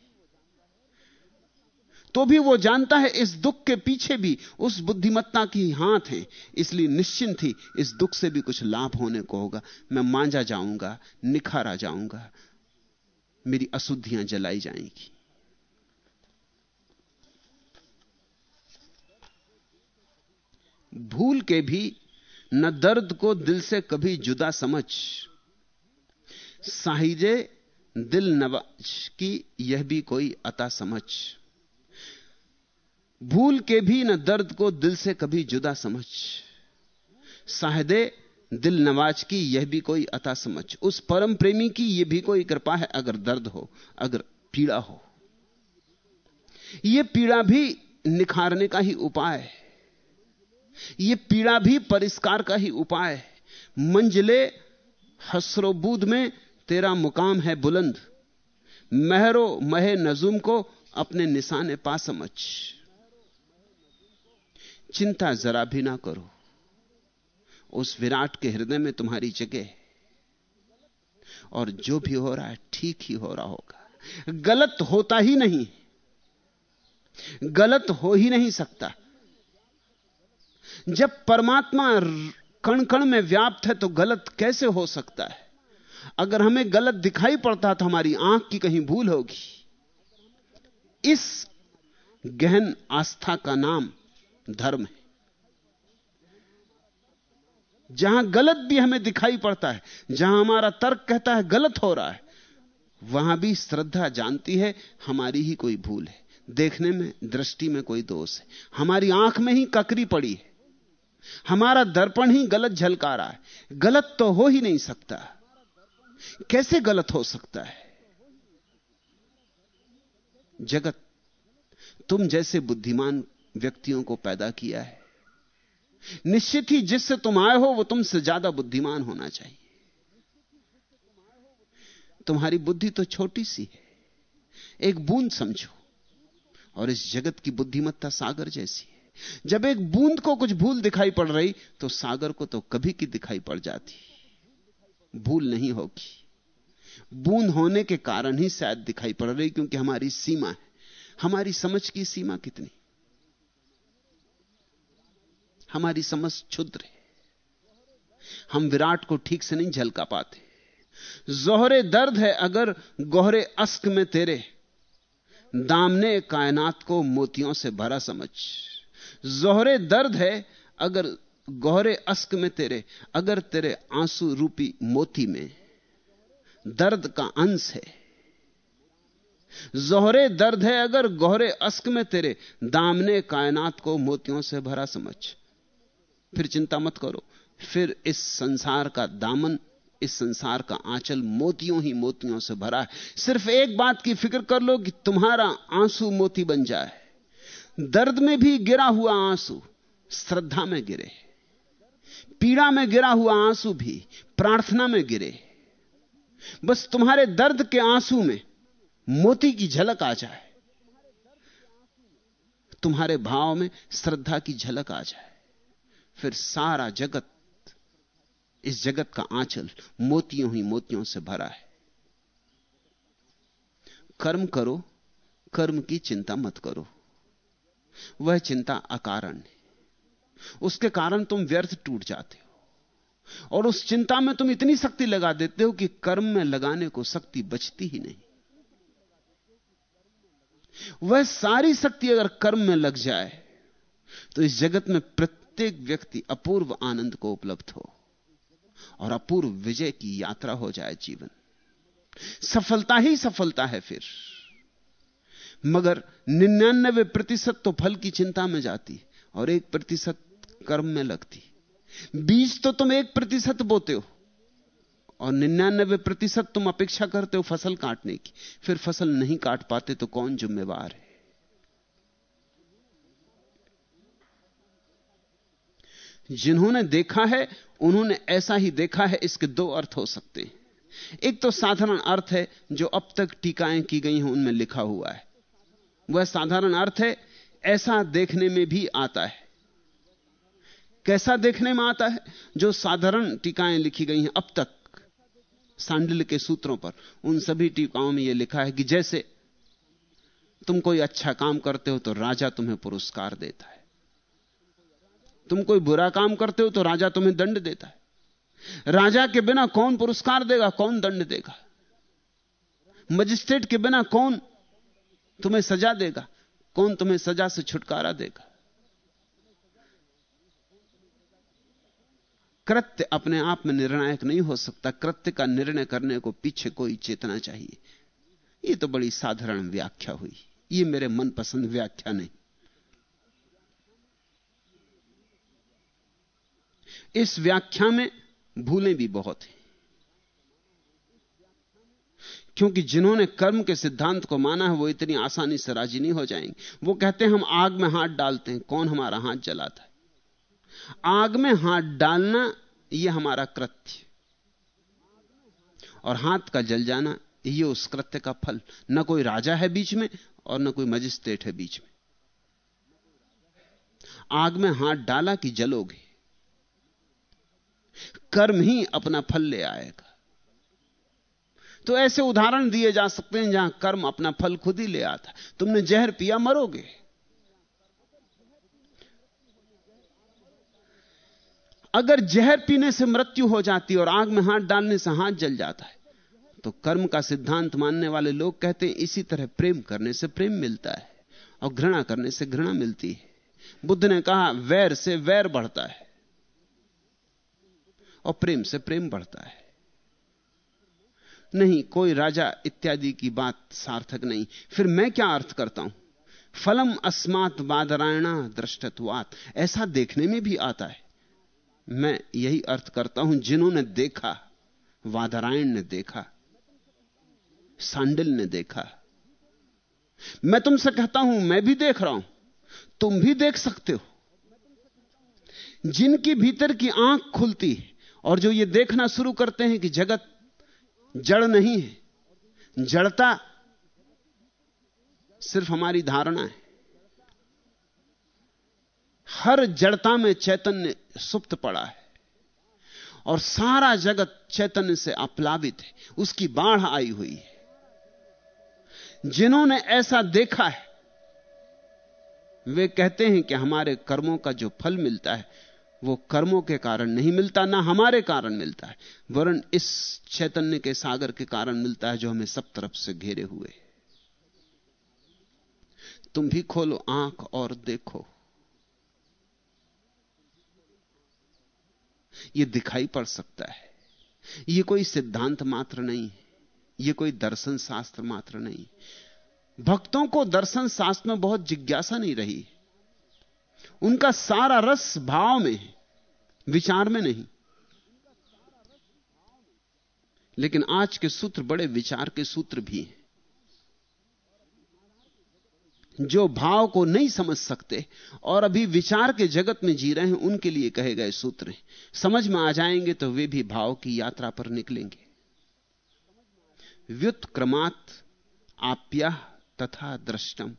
तो भी वो जानता है, इस दुख के पीछे भी उस बुद्धिमत्ता की हाथ है, इसलिए निश्चिंत ही इस दुख से भी कुछ लाभ होने को होगा। मैं मांझा जाऊँगा, निखारा जाऊँगा, मेरी अशुद्धियाँ जलाई जाएँगी। भूल के भी, न दर्द को दिल से कभी जुदा समझ। साहिजे दिल नवाज़ की यह भी कोई अता समझ। भूल के भी न दर्द को दिल से कभी जुदा समझ। साहदे दिल नवाज़ की यह भी कोई अता समझ। उस परम प्रेमी की यह भी कोई कृपा है अगर दर्द हो, अगर पीड़ा हो। यह पीड़ा भी निखारने का ही उपाय है। यह पीड़ा भी परिष्कार का ही उपाय है। मंजिले हसरोबूद में तेरा मुकाम है बुलंद। महरो महे नजूम को अपने निशाने पा समझ। चिंता जरा भी ना करो। उस विराट के हृदय में तुम्हारी जगह है। और जो भी हो रहा है, ठीक ही हो रहा होगा। गलत होता ही नहीं। गलत हो ही नहीं सकता। जब परमात्मा कण कण में व्याप्त है तो गलत कैसे हो सकता है? अगर हमें गलत दिखाई पड़ता तो हमारी आँख की कहीं भूल होगी। इस गहन आस्था का नाम धर्म है। जहाँ गलत भी हमें दिखाई पड़ता है, जहाँ हमारा तर्क कहता है, गलत हो रहा है, वहाँ भी श्रद्धा जानती है, हमारी ही कोई भूल है। देखने में, दृष्टि में कोई दोष है। हमारी आँख में ही ककरी पड़ी है। हमारा दर्पण ही गलत झलका रहा है। गलत तो हो ही नहीं सकता। कैसे गलत हो सकता है? जगत, तुम जैसे बुद्धिमान व्यक्तियों को पैदा किया है। निश्चित ही जिससे तुम आए हो, वो तुमसे ज़्यादा बुद्धिमान होना चाहिए। तुम्हारी बुद्धि तो छोटी सी है। एक बूंद समझो, और इस जगत की बुद्धिमत्ता सागर जैसी है। जब एक बूंद को कुछ भूल दिखाई पड़ रही तो सागर को तो कभी की दिखाई पड़ जाती। भूल नहीं होगी। बूंद होने के कारण ही शायद दिखाई पड़ रही, क्योंकि हमारी सीमा है। हमारी समझ की सीमा कितनी? हमारी समझ क्षुद्र है। हम विराट को ठीक से नहीं झलका पाते। जोहरे दर्द है अगर गोहरे अस्क में तेरे। दामने कायनात को मोतियों से भरा समझ। जोहरे दर्द है, अगर गहरे अस्क में तेरे, अगर तेरे आँसू रूपी मोती में, दर्द का अंश है। जोहरे दर्द है, अगर गहरे अस्क में तेरे, दामने कायनात को मोतियों से भरा समझ। फिर चिंता मत करो, फिर इस संसार का दामन, इस संसार का आंचल मोतियों ही मोतियों से भरा है। सिर्फ़ एक बात की फ़िक्र कर लो कि तुम्हारा आँसू मोती बन जाए। दर्द में भी गिरा हुआ आँसू श्रद्धा में गिरे, पीड़ा में गिरा हुआ आँसू भी प्रार्थना में गिरे। बस तुम्हारे दर्द के आँसू में मोती की झलक आ जाए, तुम्हारे भाव में श्रद्धा की झलक आ जाए। फिर सारा जगत, इस जगत का आंचल मोतियों ही मोतियों से भरा है। कर्म करो, कर्म की चिंता मत करो। वह चिंता अकारण है। उसके कारण तुम व्यर्थ टूट जाते हो। और उस चिंता में तुम इतनी शक्ति लगा देते हो कि कर्म में लगाने को शक्ति बचती ही नहीं। वह सारी शक्ति अगर कर्म में लग जाए तो इस जगत में प्रत्येक व्यक्ति अपूर्व आनंद को उपलब्ध हो और अपूर्व विजय की यात्रा हो जाए जीवन। सफलता ही सफलता है फिर। मगर निन्यानबे प्रतिशत तो फल की चिंता में जाती और एक प्रतिशत कर्म में लगती। बीज तो तुम एक प्रतिशत बोते हो और निन्यानबे प्रतिशत तुम अपेक्षा करते हो फ़सल काटने की। फिर फ़सल नहीं काट पाते तो कौन जिम्मेवार है? जिन्होंने देखा है, उन्होंने ऐसा ही देखा है, इसके दो अर्थ हो सकते हैं। एक तो साधारण अर्थ है, जो अब तक टीकाएँ की गई हैं, उनमें लिखा हुआ है। वह साधारण अर्थ है, ऐसा देखने में भी आता है। कैसा देखने में आता है? जो साधारण टीकाएँ लिखी गई हैं अब तक, सांडिल के सूत्रों पर, उन सभी टीकाओं में यह लिखा है कि जैसे तुम कोई अच्छा काम करते हो तो राजा तुम्हें पुरस्कार देता है। तुम कोई बुरा काम करते हो तो राजा तुम्हें दंड देता है। राजा के बिना कौन पुरस्कार देगा, कौन दंड देगा? मजिस्ट्रेट के बिना कौन तुम्हें सजा देगा। कौन तुम्हें सजा से छुटकारा देगा? कृत्य अपने आप में निर्णायक नहीं हो सकता। कृत्य का निर्णय करने को पीछे कोई चेतना चाहिए। ये तो बड़ी साधारण व्याख्या हुई। ये मेरे मनपसंद व्याख्या नहीं। इस व्याख्या में भूलें भी बहुत हैं। क्योंकि जिन्होंने कर्म के सिद्धांत को माना है, वो इतनी आसानी से राज़ी नहीं हो जाएँगे। वो कहते हैं, हम आग में हाथ डालते हैं, कौन हमारा हाथ जलाता है? आग में हाथ डालना यह हमारा कृत्य। और हाथ का जल जाना यह उस कृत्य का फल। न कोई राजा है बीच में, और न कोई मजिस्ट्रेट है बीच में। आग में हाथ डाला कि जलोगे? कर्म ही अपना फल ले आएगा। तो ऐसे उदाहरण दिए जा सकते हैं जहाँ कर्म अपना फल खुद ही ले आता तुमने जहर पिया, मरोगे। अगर जहर पीने से मृत्यु हो जाती और आग में हाथ डालने से हाथ जल जाता है तो कर्म का सिद्धांत मानने वाले लोग कहते हैं, इसी तरह प्रेम करने से प्रेम मिलता है और घृणा करने से घृणा मिलती है। बुद्ध ने कहा, वैर से वैर बढ़ता है और प्रेम से प्रेम बढ़ता है। नहीं, कोई राजा इत्यादि की बात सार्थक नहीं। फिर मैं क्या अर्थ करता हूँ? फलम अस्मात बादरायणा दृष्टत्वात। ऐसा देखने में भी आता है। मैं यही अर्थ करता हूँ, जिन्होंने देखा, वादरायण ने देखा, सांडिल ने देखा। मैं तुमसे कहता हूँ, मैं भी देख रहा हूँ, तुम भी देख सकते हो। जिनकी भीतर की आँख खुलती है, और जो ये देखना शुरू करते हैं कि जगत जड़ नहीं है। जड़ता सिर्फ़ हमारी धारणा है। हर जड़ता में चैतन्य सुप्त पड़ा है और सारा जगत चैतन्य से अप्लावित है। उसकी बाढ़ आई हुई है। जिन्होंने ऐसा देखा है, वे कहते हैं कि हमारे कर्मों का जो फल मिलता है वो कर्मों के कारण नहीं मिलता, ना हमारे कारण मिलता है। वरन इस चैतन्य के सागर के कारण मिलता है जो हमें सब तरफ़ से घेरे हुए। तुम भी खोलो आँख और देखो। यह दिखाई पड़ सकता है। यह कोई सिद्धांत मात्र नहीं है। यह कोई दर्शन शास्त्र मात्र नहीं भक्तों को दर्शन शास्त्र में बहुत जिज्ञासा नहीं रही उनका सारा रस भाव में है। विचार में नहीं। लेकिन आज के सूत्र बड़े विचार के सूत्र भी हैं। जो भाव को नहीं समझ सकते और अभी विचार के जगत में जी रहे हैं, उनके लिए कहे गए सूत्र हैं। समझ में आ जाएँगे तो वे भी भाव की यात्रा पर निकलेंगे। व्युत्क्रमात आप्या तथा दृष्टम।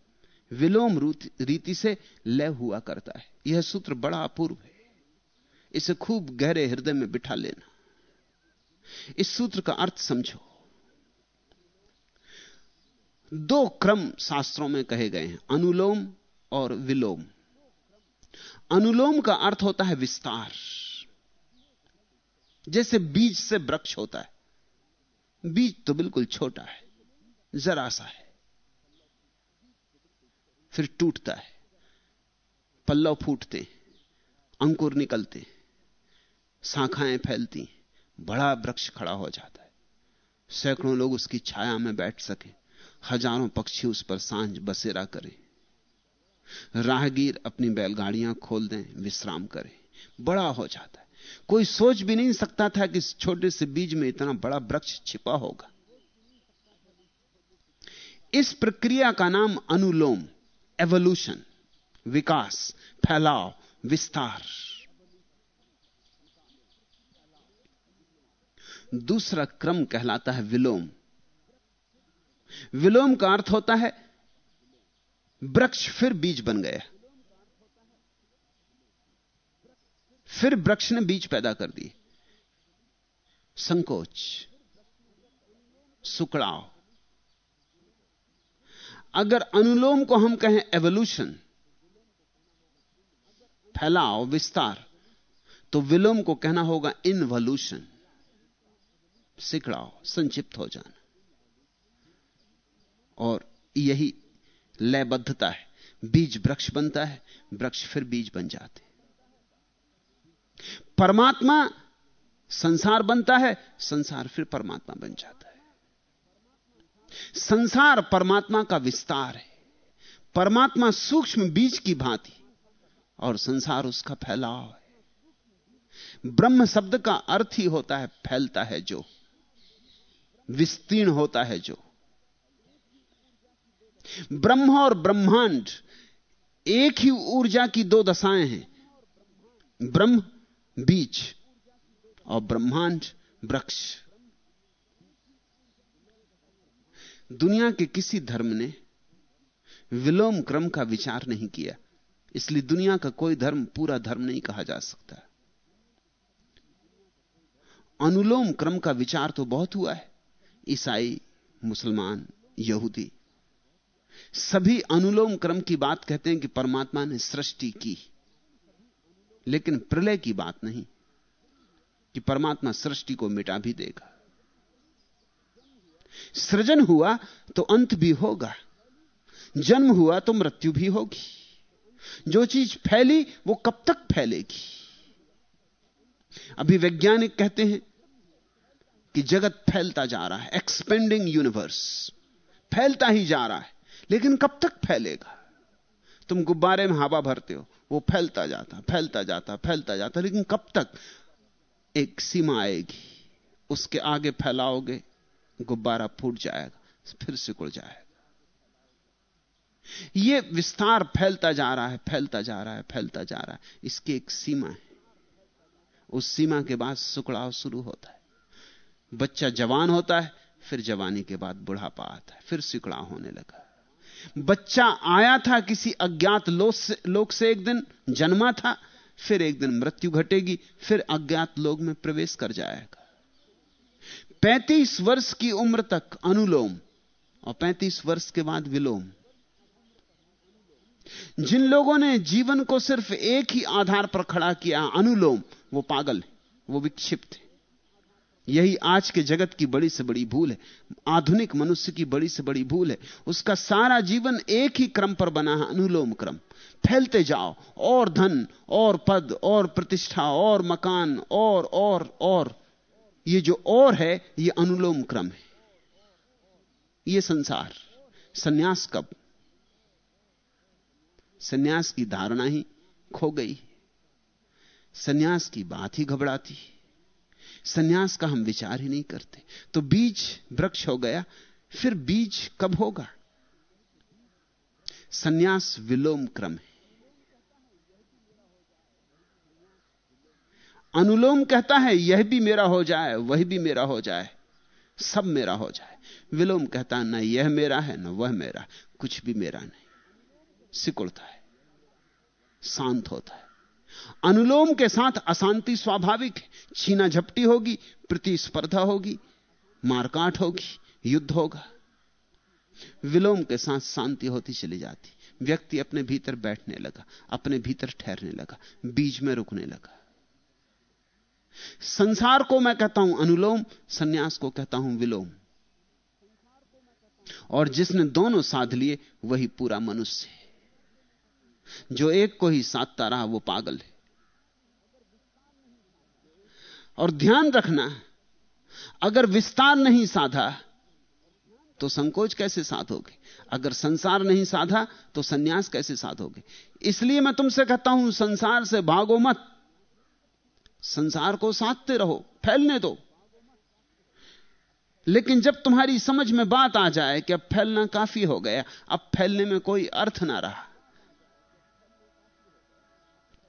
विलोम रीति से लय हुआ करता है। यह सूत्र बड़ा अपूर्व है। इसे खूब गहरे हृदय में बिठा लेना। इस सूत्र का अर्थ समझो। दो क्रम शास्त्रों में कहे गए हैं, अनुलोम और विलोम। अनुलोम का अर्थ होता है विस्तार। जैसे बीज से वृक्ष होता है। बीज तो बिल्कुल छोटा है, जरा सा है, फिर टूटता है, पल्लव फूटते अंकुर निकलते शाखाएँ फैलती बड़ा वृक्ष खड़ा हो जाता है। सैकड़ों लोग उसकी छाया में बैठ सके। हज़ारों पक्षी उस पर साँझ बसेरा करें। राहगीर अपनी बैलगाड़ियाँ खोल दें, विश्राम करें। बड़ा हो जाता है। कोई सोच भी नहीं सकता था कि इस छोटे से बीज में इतना बड़ा वृक्ष छिपा होगा। इस प्रक्रिया का नाम अनुलोम एवोल्यूशन विकास, फैलाव, विस्तार। दूसरा क्रम कहलाता है विलोम। विलोम का अर्थ होता है, वृक्ष फिर बीज बन गया। फिर वृक्ष ने बीज पैदा कर दिए। संकोच, सुकड़ाव। अगर अनुलोम को हम कहें एवोल्यूशन फैलाव, विस्तार तो विलोम को कहना होगा इनवोल्यूशन सिकड़ाव संक्षिप्त हो जाना। और यही लयबद्धता है। बीज वृक्ष बनता है, वृक्ष फिर बीज बन जाते परमात्मा संसार बनता है, संसार फिर परमात्मा बन जाता है। संसार परमात्मा का विस्तार है। परमात्मा सूक्ष्म बीज की भांति, और संसार उसका फैलाव है। ब्रह्म शब्द का अर्थ ही होता है, फैलता है जो। विस्तीर्ण होता है जो। ब्रह्म और ब्रह्मांड एक ही ऊर्जा की दो दशाएँ हैं। ब्रह्म, बीज और ब्रह्मांड, वृक्ष। दुनिया के किसी धर्म ने विलोम क्रम का विचार नहीं किया। इसलिए दुनिया का कोई धर्म, पूरा धर्म नहीं कहा जा सकता। अनुलोम क्रम का विचार तो बहुत हुआ है। ईसाई, मुसलमान, यहूदी। सभी अनुलोम क्रम की बात कहते हैं कि परमात्मा ने सृष्टि की। लेकिन प्रलय की बात नहीं, कि परमात्मा सृष्टि को मिटा भी देगा। सृजन हुआ तो अंत भी होगा, जन्म हुआ तो मृत्यु भी होगी। जो चीज़ फैली वो कब तक फैलेगी? अभी वैज्ञानिक कहते हैं कि जगत फैलता जा रहा है एक्सपेंडिंग यूनिवर्स फैलता ही जा रहा है, लेकिन कब तक फैलेगा? तुम गुब्बारे में हवा भरते हो, वो फैलता जाता फैलता जाता फैलता जाता, लेकिन कब तक? एक सीमा आएगी, उसके आगे फैलाओगे, गुब्बारा फूट जाएगा, फिर सिकुड़ जाएगा। यह विस्तार फैलता जा रहा है, फैलता जा रहा है, फैलता जा रहा है, इसकी एक सीमा है। उस सीमा के बाद सुकड़ाव शुरू होता है। बच्चा जवान होता है फिर जवानी के बाद बुढ़ापा आता है फिर सिकड़ा होने लगा। बच्चा आया था किसी अज्ञात लोक से, लोक से एक दिन जन्मा था फिर एक दिन मृत्यु घटेगी फिर अज्ञात लोक में प्रवेश कर जाएगा। पैंतीस वर्ष की उम्र तक अनुलोम और पैंतीस वर्ष के बाद विलोम। जिन लोगों ने जीवन को सिर्फ़ एक ही आधार पर खड़ा किया अनुलोम वो पागल है वो विक्षिप्त है। यही आज के जगत की बड़ी से बड़ी भूल है। आधुनिक मनुष्य की बड़ी से बड़ी भूल है। उसका सारा जीवन एक ही क्रम पर बना है, अनुलोम क्रम। फैलते जाओ, और धन, और पद, और प्रतिष्ठा, और मकान, और और और। ये जो और है, ये अनुलोम क्रम है। ये संसार। सन्यास कब? सन्यास की धारणा ही खो गई। सन्यास की बात ही घबराती सन्यास का हम विचार ही नहीं करते। तो बीज वृक्ष हो गया, फिर बीज कब होगा? सन्यास विलोम क्रम है। अनुलोम कहता है, यह भी मेरा हो जाए, वह भी मेरा हो जाए, सब मेरा हो जाए। विलोम कहता है, ना यह मेरा है, ना वह मेरा, कुछ भी मेरा नहीं। सिकुड़ता है, शांत होता है। अनुलोम के साथ अशांति स्वाभाविक है। छीना झपटी होगी, प्रतिस्पर्धा होगी, मारकाट होगी, युद्ध होगा। विलोम के साथ शांति होती चली जाती। व्यक्ति अपने भीतर बैठने लगा, अपने भीतर ठहरने लगा बीच में रुकने लगा। संसार को मैं कहता हूँ अनुलोम, सन्यास को कहता हूँ विलोम। और जिसने दोनों साध लिए, वही पूरा मनुष्य है। जो एक को ही साधता रहा, वो पागल है। और ध्यान रखना, अगर विस्तार नहीं साधा तो संकोच कैसे साधोगे? अगर संसार नहीं साधा तो सन्यास कैसे साधोगे? इसलिए मैं तुमसे कहता हूँ, संसार से भागो मत। संसार को साधते रहो, फैलने दो। लेकिन जब तुम्हारी समझ में बात आ जाए कि अब फैलना काफ़ी हो गया, अब फैलने में कोई अर्थ ना रहा।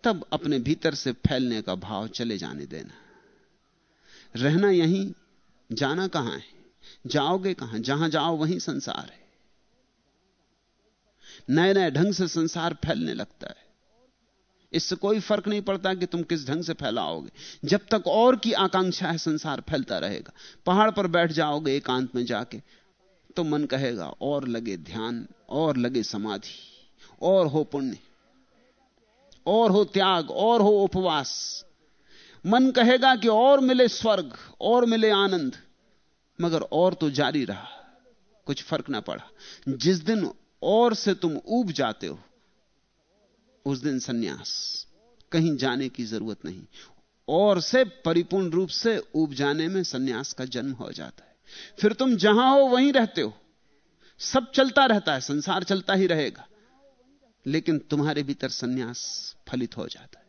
तब अपने भीतर से फैलने का भाव चले जाने देना। रहना यहीं, जाना कहाँ है? जाओगे कहाँ? जहाँ जाओ वहीं संसार है। नए नए ढंग से संसार फैलने लगता है। इससे कोई फ़र्क नहीं पड़ता कि तुम किस ढंग से फैलाओगे। जब तक और की आकांक्षा है, संसार फैलता रहेगा। पहाड़ पर बैठ जाओगे एकांत में जाके तो मन कहेगा, और लगे ध्यान, और लगे समाधि, और हो पुण्य। और हो त्याग, और हो उपवास। मन कहेगा कि और मिले स्वर्ग, और मिले आनंद। मगर और तो जारी रहा। कुछ फ़र्क ना पड़ा। जिस दिन और से तुम ऊब जाते हो, उस दिन सन्यास। कहीं जाने की ज़रूरत नहीं। और से परिपूर्ण रूप से ऊब जाने में सन्यास का जन्म हो जाता है। फिर तुम जहाँ हो, वहीं रहते हो। सब चलता रहता है, संसार चलता ही रहेगा। लेकिन तुम्हारे भीतर सन्यास फलित हो जाता है।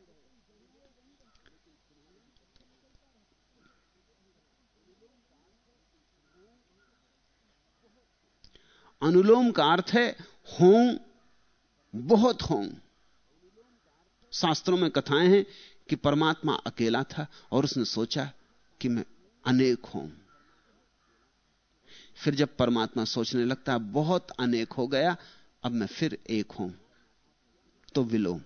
अनुलोम का अर्थ है, हों, बहुत हों। शास्त्रों में कथाएँ हैं कि परमात्मा अकेला था और उसने सोचा कि मैं अनेक हूँ। फिर जब परमात्मा सोचने लगता है बहुत अनेक हो गया, अब मैं फिर एक हूँ। तो विलोम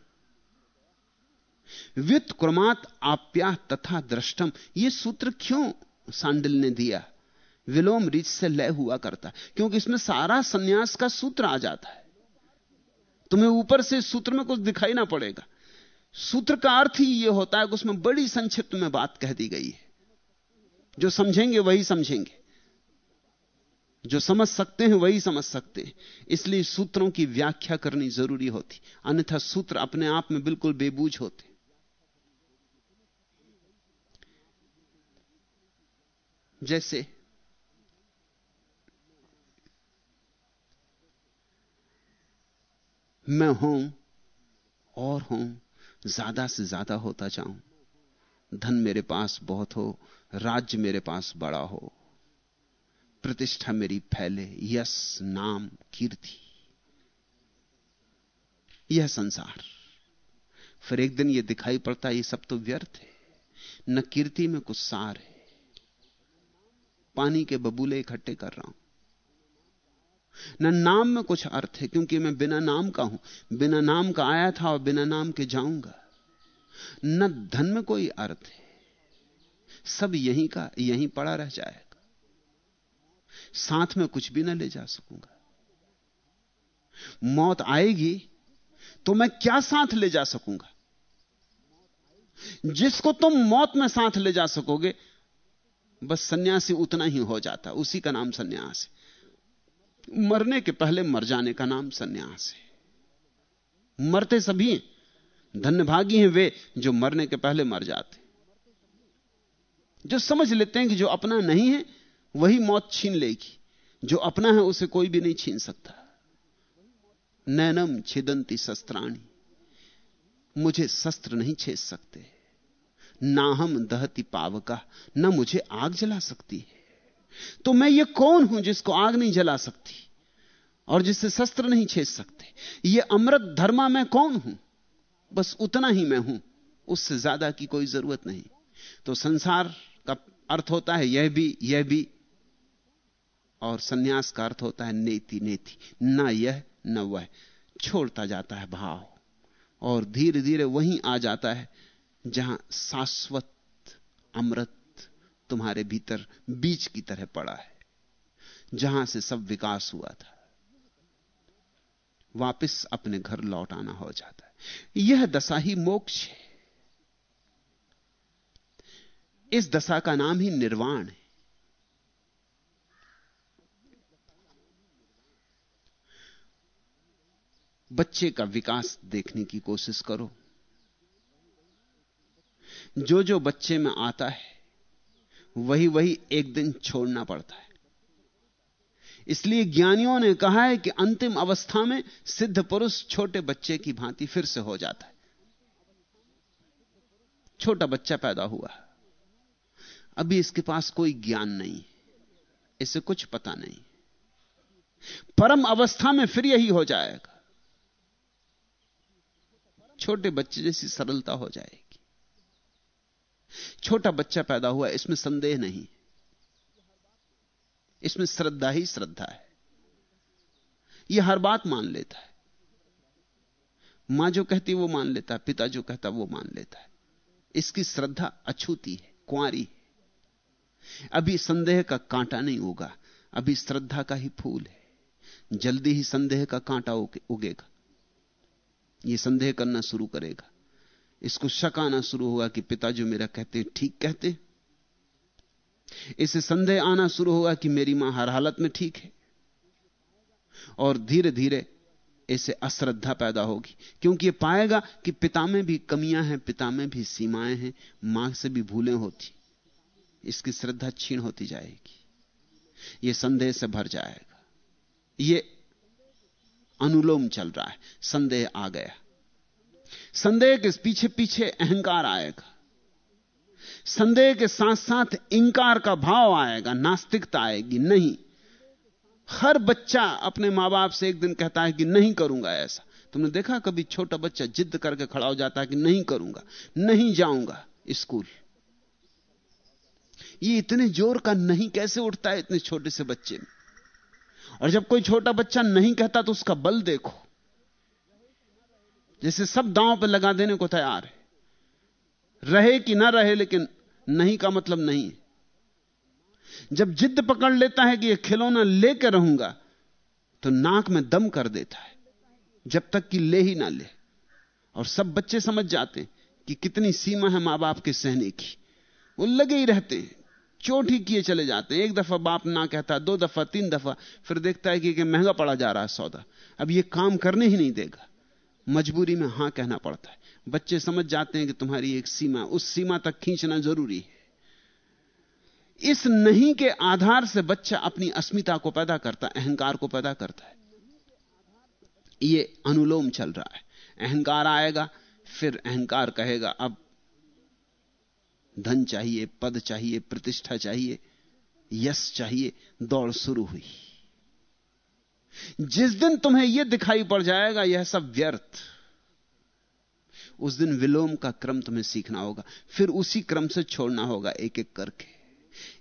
वित्त क्रमात आप्या तथा दृष्टम। यह सूत्र क्यों सांडिल ने दिया? विलोम रीच से लय हुआ करता। क्योंकि इसमें सारा सन्यास का सूत्र आ जाता है। तुम्हें ऊपर से सूत्र में कुछ दिखाई ना पड़ेगा। सूत्र का अर्थ ही यह होता है कि उसमें बड़ी संक्षिप्त में बात कह दी गई है। जो समझेंगे वही समझेंगे। जो समझ सकते हैं, वही समझ सकते हैं। इसलिए सूत्रों की व्याख्या करनी ज़रूरी होती। अन्यथा सूत्र अपने आप में बिल्कुल बेबूझ होते। जैसे, मैं हूँ और हूँ, ज़्यादा से ज़्यादा होता जाऊँ। धन मेरे पास बहुत हो, राज्य मेरे पास बड़ा हो। प्रतिष्ठा मेरी फैले यश नाम कीर्ति। यह संसार। फिर एक दिन यह दिखाई पड़ता है, ये सब तो व्यर्थ है। न कीर्ति में कुछ सार है। पानी के बबूले इकट्ठे कर रहा हूँ। न नाम में कुछ अर्थ है, क्योंकि मैं बिना नाम का हूँ। बिना नाम का आया था और बिना नाम के जाऊँगा। न धन में कोई अर्थ है। सब यहीं का, यहीं पड़ा रह जाएगा साथ में कुछ भी ना ले जा सकूँगा। मौत आएगी तो मैं क्या साथ ले जा सकूँगा? जिसको तुम मौत में साथ ले जा सकोगे, बस सन्यासी उतना ही हो जाता, उसी का नाम सन्यास है। मरने के पहले मर जाने का नाम सन्यास है। मरते सभी धन्यभागी हैं वे जो मरने के पहले मर जाते जो समझ लेते हैं कि जो अपना नहीं है वही मौत छीन लेगी। जो अपना है, उसे कोई भी नहीं छीन सकता। नैनम छिदंती शस्त्राणी। मुझे शस्त्र नहीं छेद सकते। ना हम दहती पावका, न मुझे आग जला सकती है। तो मैं ये कौन हूँ जिसको आग नहीं जला सकती? और जिससे शस्त्र नहीं छेद सकते? ये अमृत धर्मा मैं कौन हूँ? बस उतना ही मैं हूँ। उससे ज़्यादा की कोई ज़रूरत नहीं। तो संसार का अर्थ होता है, यह भी यह भी और सन्यास का अर्थ होता है नेति नेति। न यह, न वह। छोड़ता जाता है भाव। और धीरे धीरे वहीं आ जाता है जहाँ शाश्वत अमृत तुम्हारे भीतर बीज की तरह पड़ा है, जहाँ से सब विकास हुआ था। वापस अपने घर लौट आना हो जाता है। यह दशा ही मोक्ष है। इस दशा का नाम ही निर्वाण है। बच्चे का विकास देखने की कोशिश करो। जो जो बच्चे में आता है वही वही एक दिन छोड़ना पड़ता है। इसलिए ज्ञानियों ने कहा है कि अंतिम अवस्था में सिद्ध पुरुष छोटे बच्चे की भांति फिर से हो जाता है। छोटा बच्चा पैदा हुआ। अभी इसके पास कोई ज्ञान नहीं इसे कुछ पता नहीं। परम अवस्था में फिर यही हो जाएगा। छोटे बच्चे जैसी सरलता हो जाएगी। छोटा बच्चा पैदा हुआ, इसमें संदेह नहीं। इसमें श्रद्धा ही श्रद्धा है। यह हर बात मान लेता है। माँ जो कहती वो मान लेता है, पिता जो कहता वो मान लेता है। इसकी श्रद्धा अछूती है कुआरी है। अभी संदेह का कांटा नहीं होगा, अभी श्रद्धा का ही फूल है। जल्दी ही संदेह का कांटा उगेगा। यह संदेह करना शुरू करेगा। इसको शक आना शुरू होगा कि पिता जो मेरा कहते हैं, ठीक कहते हैं। इसे संदेह आना शुरू होगा कि मेरी माँ हर हालत में ठीक है। और धीरे धीरे इसे अश्रद्धा पैदा होगी, क्योंकि यह पाएगा कि पिता में भी कमियाँ हैं, पिता में भी सीमाएँ हैं, माँ से भी भूलें होती। इसकी श्रद्धा छीण होती जाएगी। यह संदेह से भर जाएगा। यह अनुलोम चल रहा है, संदेह आ गया। संदेह के पीछे पीछे अहंकार आएगा। संदेह के साथ साथ इंकार का भाव आएगा, नास्तिकता आएगी, नहीं। हर बच्चा अपने माँ बाप से एक दिन कहता है कि नहीं करूँगा ऐसा। तुमने देखा कभी छोटा बच्चा जिद करके खड़ा हो जाता है कि नहीं करूँगा, नहीं जाऊँगा स्कूल? ये इतने ज़ोर का नहीं, कैसे उठता है इतने छोटे से बच्चे में? और जब कोई छोटा बच्चा नहीं कहता तो उसका बल देखो। जैसे सब दांव पर लगा देने को तैयार है। रहे कि ना रहे लेकिन नहीं का मतलब नहीं जब जिद पकड़ लेता है कि यह खिलौना लेकर रहूँगा तो नाक में दम कर देता है, जब तक कि ले ही ना ले। और सब बच्चे समझ जाते हैं कि कितनी सीमा है माँ बाप के सहने की। वो लगे ही रहते हैं। चोट ही किए चले जाते हैं। एक दफ़ा बाप ना कहता दो दफ़ा तीन दफ़ा फिर देखता है कि, कि महँगा पड़ा जा रहा है सौदा। अब ये काम करने ही नहीं देगा। मजबूरी में हाँ कहना पड़ता है। बच्चे समझ जाते हैं कि तुम्हारी एक सीमा उस सीमा तक खींचना ज़रूरी है। इस नहीं के आधार से बच्चा अपनी अस्मिता को पैदा करता है अहंकार को पैदा करता है। यह अनुलोम चल रहा है। अहंकार आएगा फिर अहंकार कहेगा अब धन चाहिए, पद चाहिए, प्रतिष्ठा चाहिए, यश चाहिए, दौड़ शुरू हुई। जिस दिन तुम्हें यह दिखाई पड़ जाएगा, यह सब व्यर्थ। उस दिन विलोम का क्रम तुम्हें सीखना होगा, फिर उसी क्रम से छोड़ना होगा एक एक करके।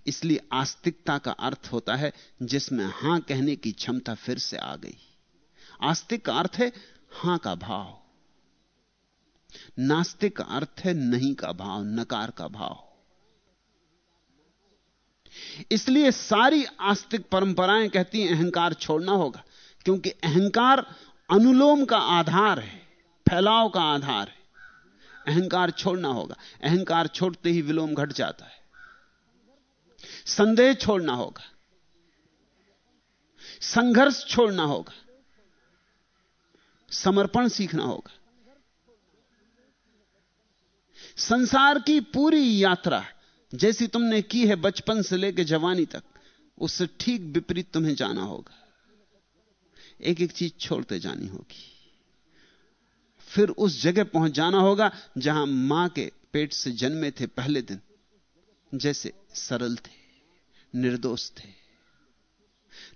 इसलिए आस्तिकता का अर्थ होता है, जिसमें हाँ कहने की क्षमता फिर से आ गई। आस्तिक का अर्थ है, हाँ का भाव। नास्तिक अर्थ है नहीं का भाव, नकार का भाव। इसलिए सारी आस्तिक परंपराएँ कहती हैं, अहंकार छोड़ना होगा, क्योंकि अहंकार अनुलोम का आधार है, फैलाव का आधार है। अहंकार छोड़ना होगा, अहंकार छोड़ते ही विलोम घट जाता है। संदेह छोड़ना होगा, संघर्ष छोड़ना होगा, समर्पण सीखना होगा। संसार की पूरी यात्रा जैसी तुमने की है बचपन से लेकर जवानी तक, उससे ठीक विपरीत तुम्हें जाना होगा। एक एक चीज़ छोड़ते जानी होगी। फिर उस जगह पहुँच जाना होगा जहाँ माँ के पेट से जन्मे थे पहले दिन। जैसे सरल थे, निर्दोष थे।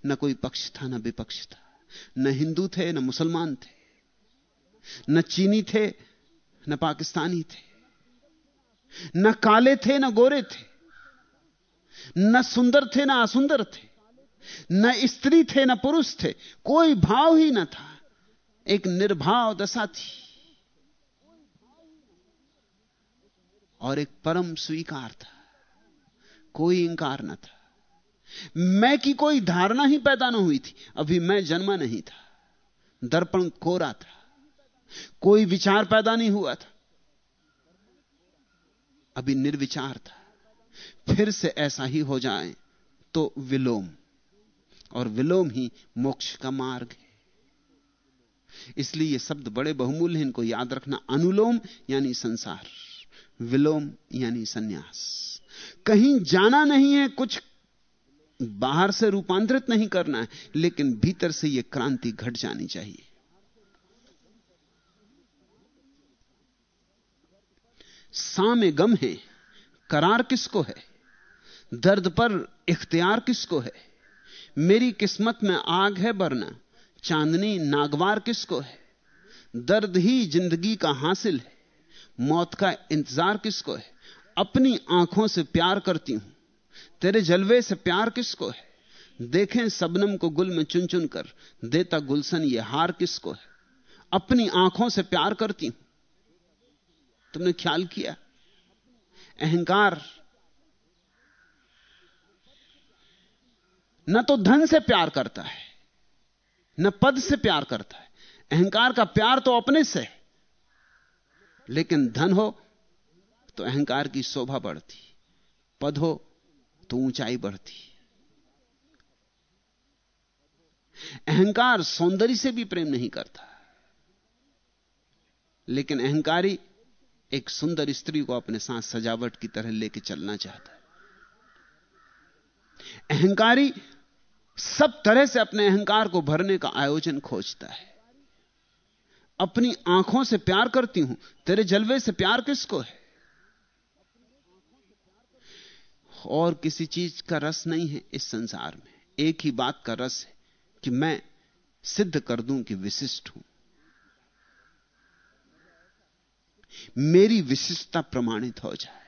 न कोई पक्ष था, न विपक्ष था। न हिंदू थे, न मुसलमान थे। न चीनी थे, न पाकिस्तानी थे। न काले थे, न गोरे थे, न सुंदर थे, न असुंदर थे, न स्त्री थे, न पुरुष थे, कोई भाव ही न था, एक निर्भाव दशा थी। और एक परम स्वीकार था, कोई इंकार न था। मैं की कोई धारणा ही पैदा ना हुई थी, अभी मैं जन्मा नहीं था, दर्पण कोरा था, कोई विचार पैदा नहीं हुआ था। अभी निर्विचार था। फिर से ऐसा ही हो जाए तो विलोम, और विलोम ही मोक्ष का मार्ग है। इसलिए ये शब्द बड़े बहुमूल्य हैं, इनको याद रखना अनुलोम यानी संसार, विलोम यानी सन्यास। कहीं जाना नहीं है, कुछ बाहर से रूपांतरित नहीं करना है, लेकिन भीतर से यह क्रांति घट जानी चाहिए। सामे गम है, करार किसको है? दर्द पर इख्तियार किसको है? मेरी किस्मत में आग है बरना चांदनी नागवार किसको है? दर्द ही ज़िंदगी का हासिल है, मौत का इंतज़ार किसको है? अपनी आँखों से प्यार करती हूँ, तेरे जलवे से प्यार किसको है? देखें सबनम को गुल में चुन चुन कर, देता गुलशन ये हार किसको है? अपनी आँखों से प्यार करती हूँ तुमने ख्याल किया? अहंकार। न तो धन से प्यार करता है, न पद से प्यार करता है। अहंकार का प्यार तो अपने से है, लेकिन धन हो तो अहंकार की शोभा बढ़ती, पद हो तो ऊंचाई बढ़ती। अहंकार सौंदर्य से भी प्रेम नहीं करता, लेकिन अहंकारी एक सुंदर स्त्री को अपने साथ सजावट की तरह लेके चलना चाहता है। अहंकारी सब तरह से अपने अहंकार को भरने का आयोजन खोजता है। अपनी आँखों से प्यार करती हूँ, तेरे जलवे से प्यार किसको है? और किसी चीज़ का रस नहीं है इस संसार में। एक ही बात का रस है कि मैं सिद्ध कर दूँ कि विशिष्ट हूँ। मेरी विशिष्टता प्रमाणित हो जाए।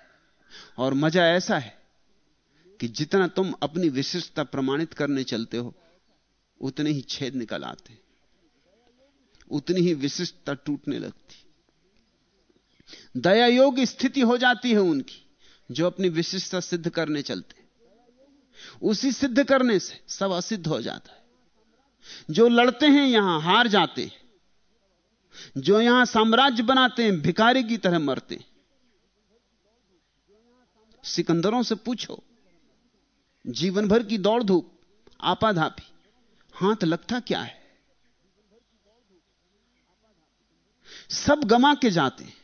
और मज़ा ऐसा है कि जितना तुम अपनी विशिष्टता प्रमाणित करने चलते हो, उतने ही छेद निकल आते उतनी ही विशिष्टता टूटने लगती। दया योग स्थिति हो जाती है उनकी, जो अपनी विशिष्टता सिद्ध करने चलते उसी सिद्ध करने से सब असिद्ध हो जाता है। जो लड़ते हैं यहाँ, हार जाते हैं। जो यहाँ साम्राज्य बनाते हैं, भिखारी की तरह मरते हैं। सिकंदरों से पूछो, जीवन भर की दौड़ धूप, आपाधापी, हाथ लगता क्या है? सब गमा के जाते हैं।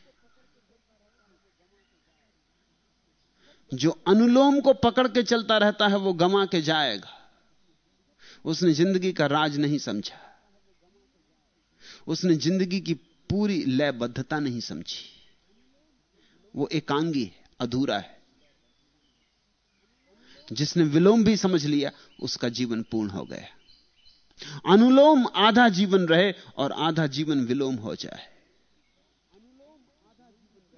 जो अनुलोम को पकड़ के चलता रहता है, वो गमा के जाएगा। उसने ज़िंदगी का राज नहीं समझा। उसने ज़िंदगी की पूरी लयबद्धता नहीं समझी। वो एकांगी है, अधूरा है। जिसने विलोम भी समझ लिया, उसका जीवन पूर्ण हो गया। अनुलोम आधा जीवन रहे और आधा जीवन विलोम हो जाए।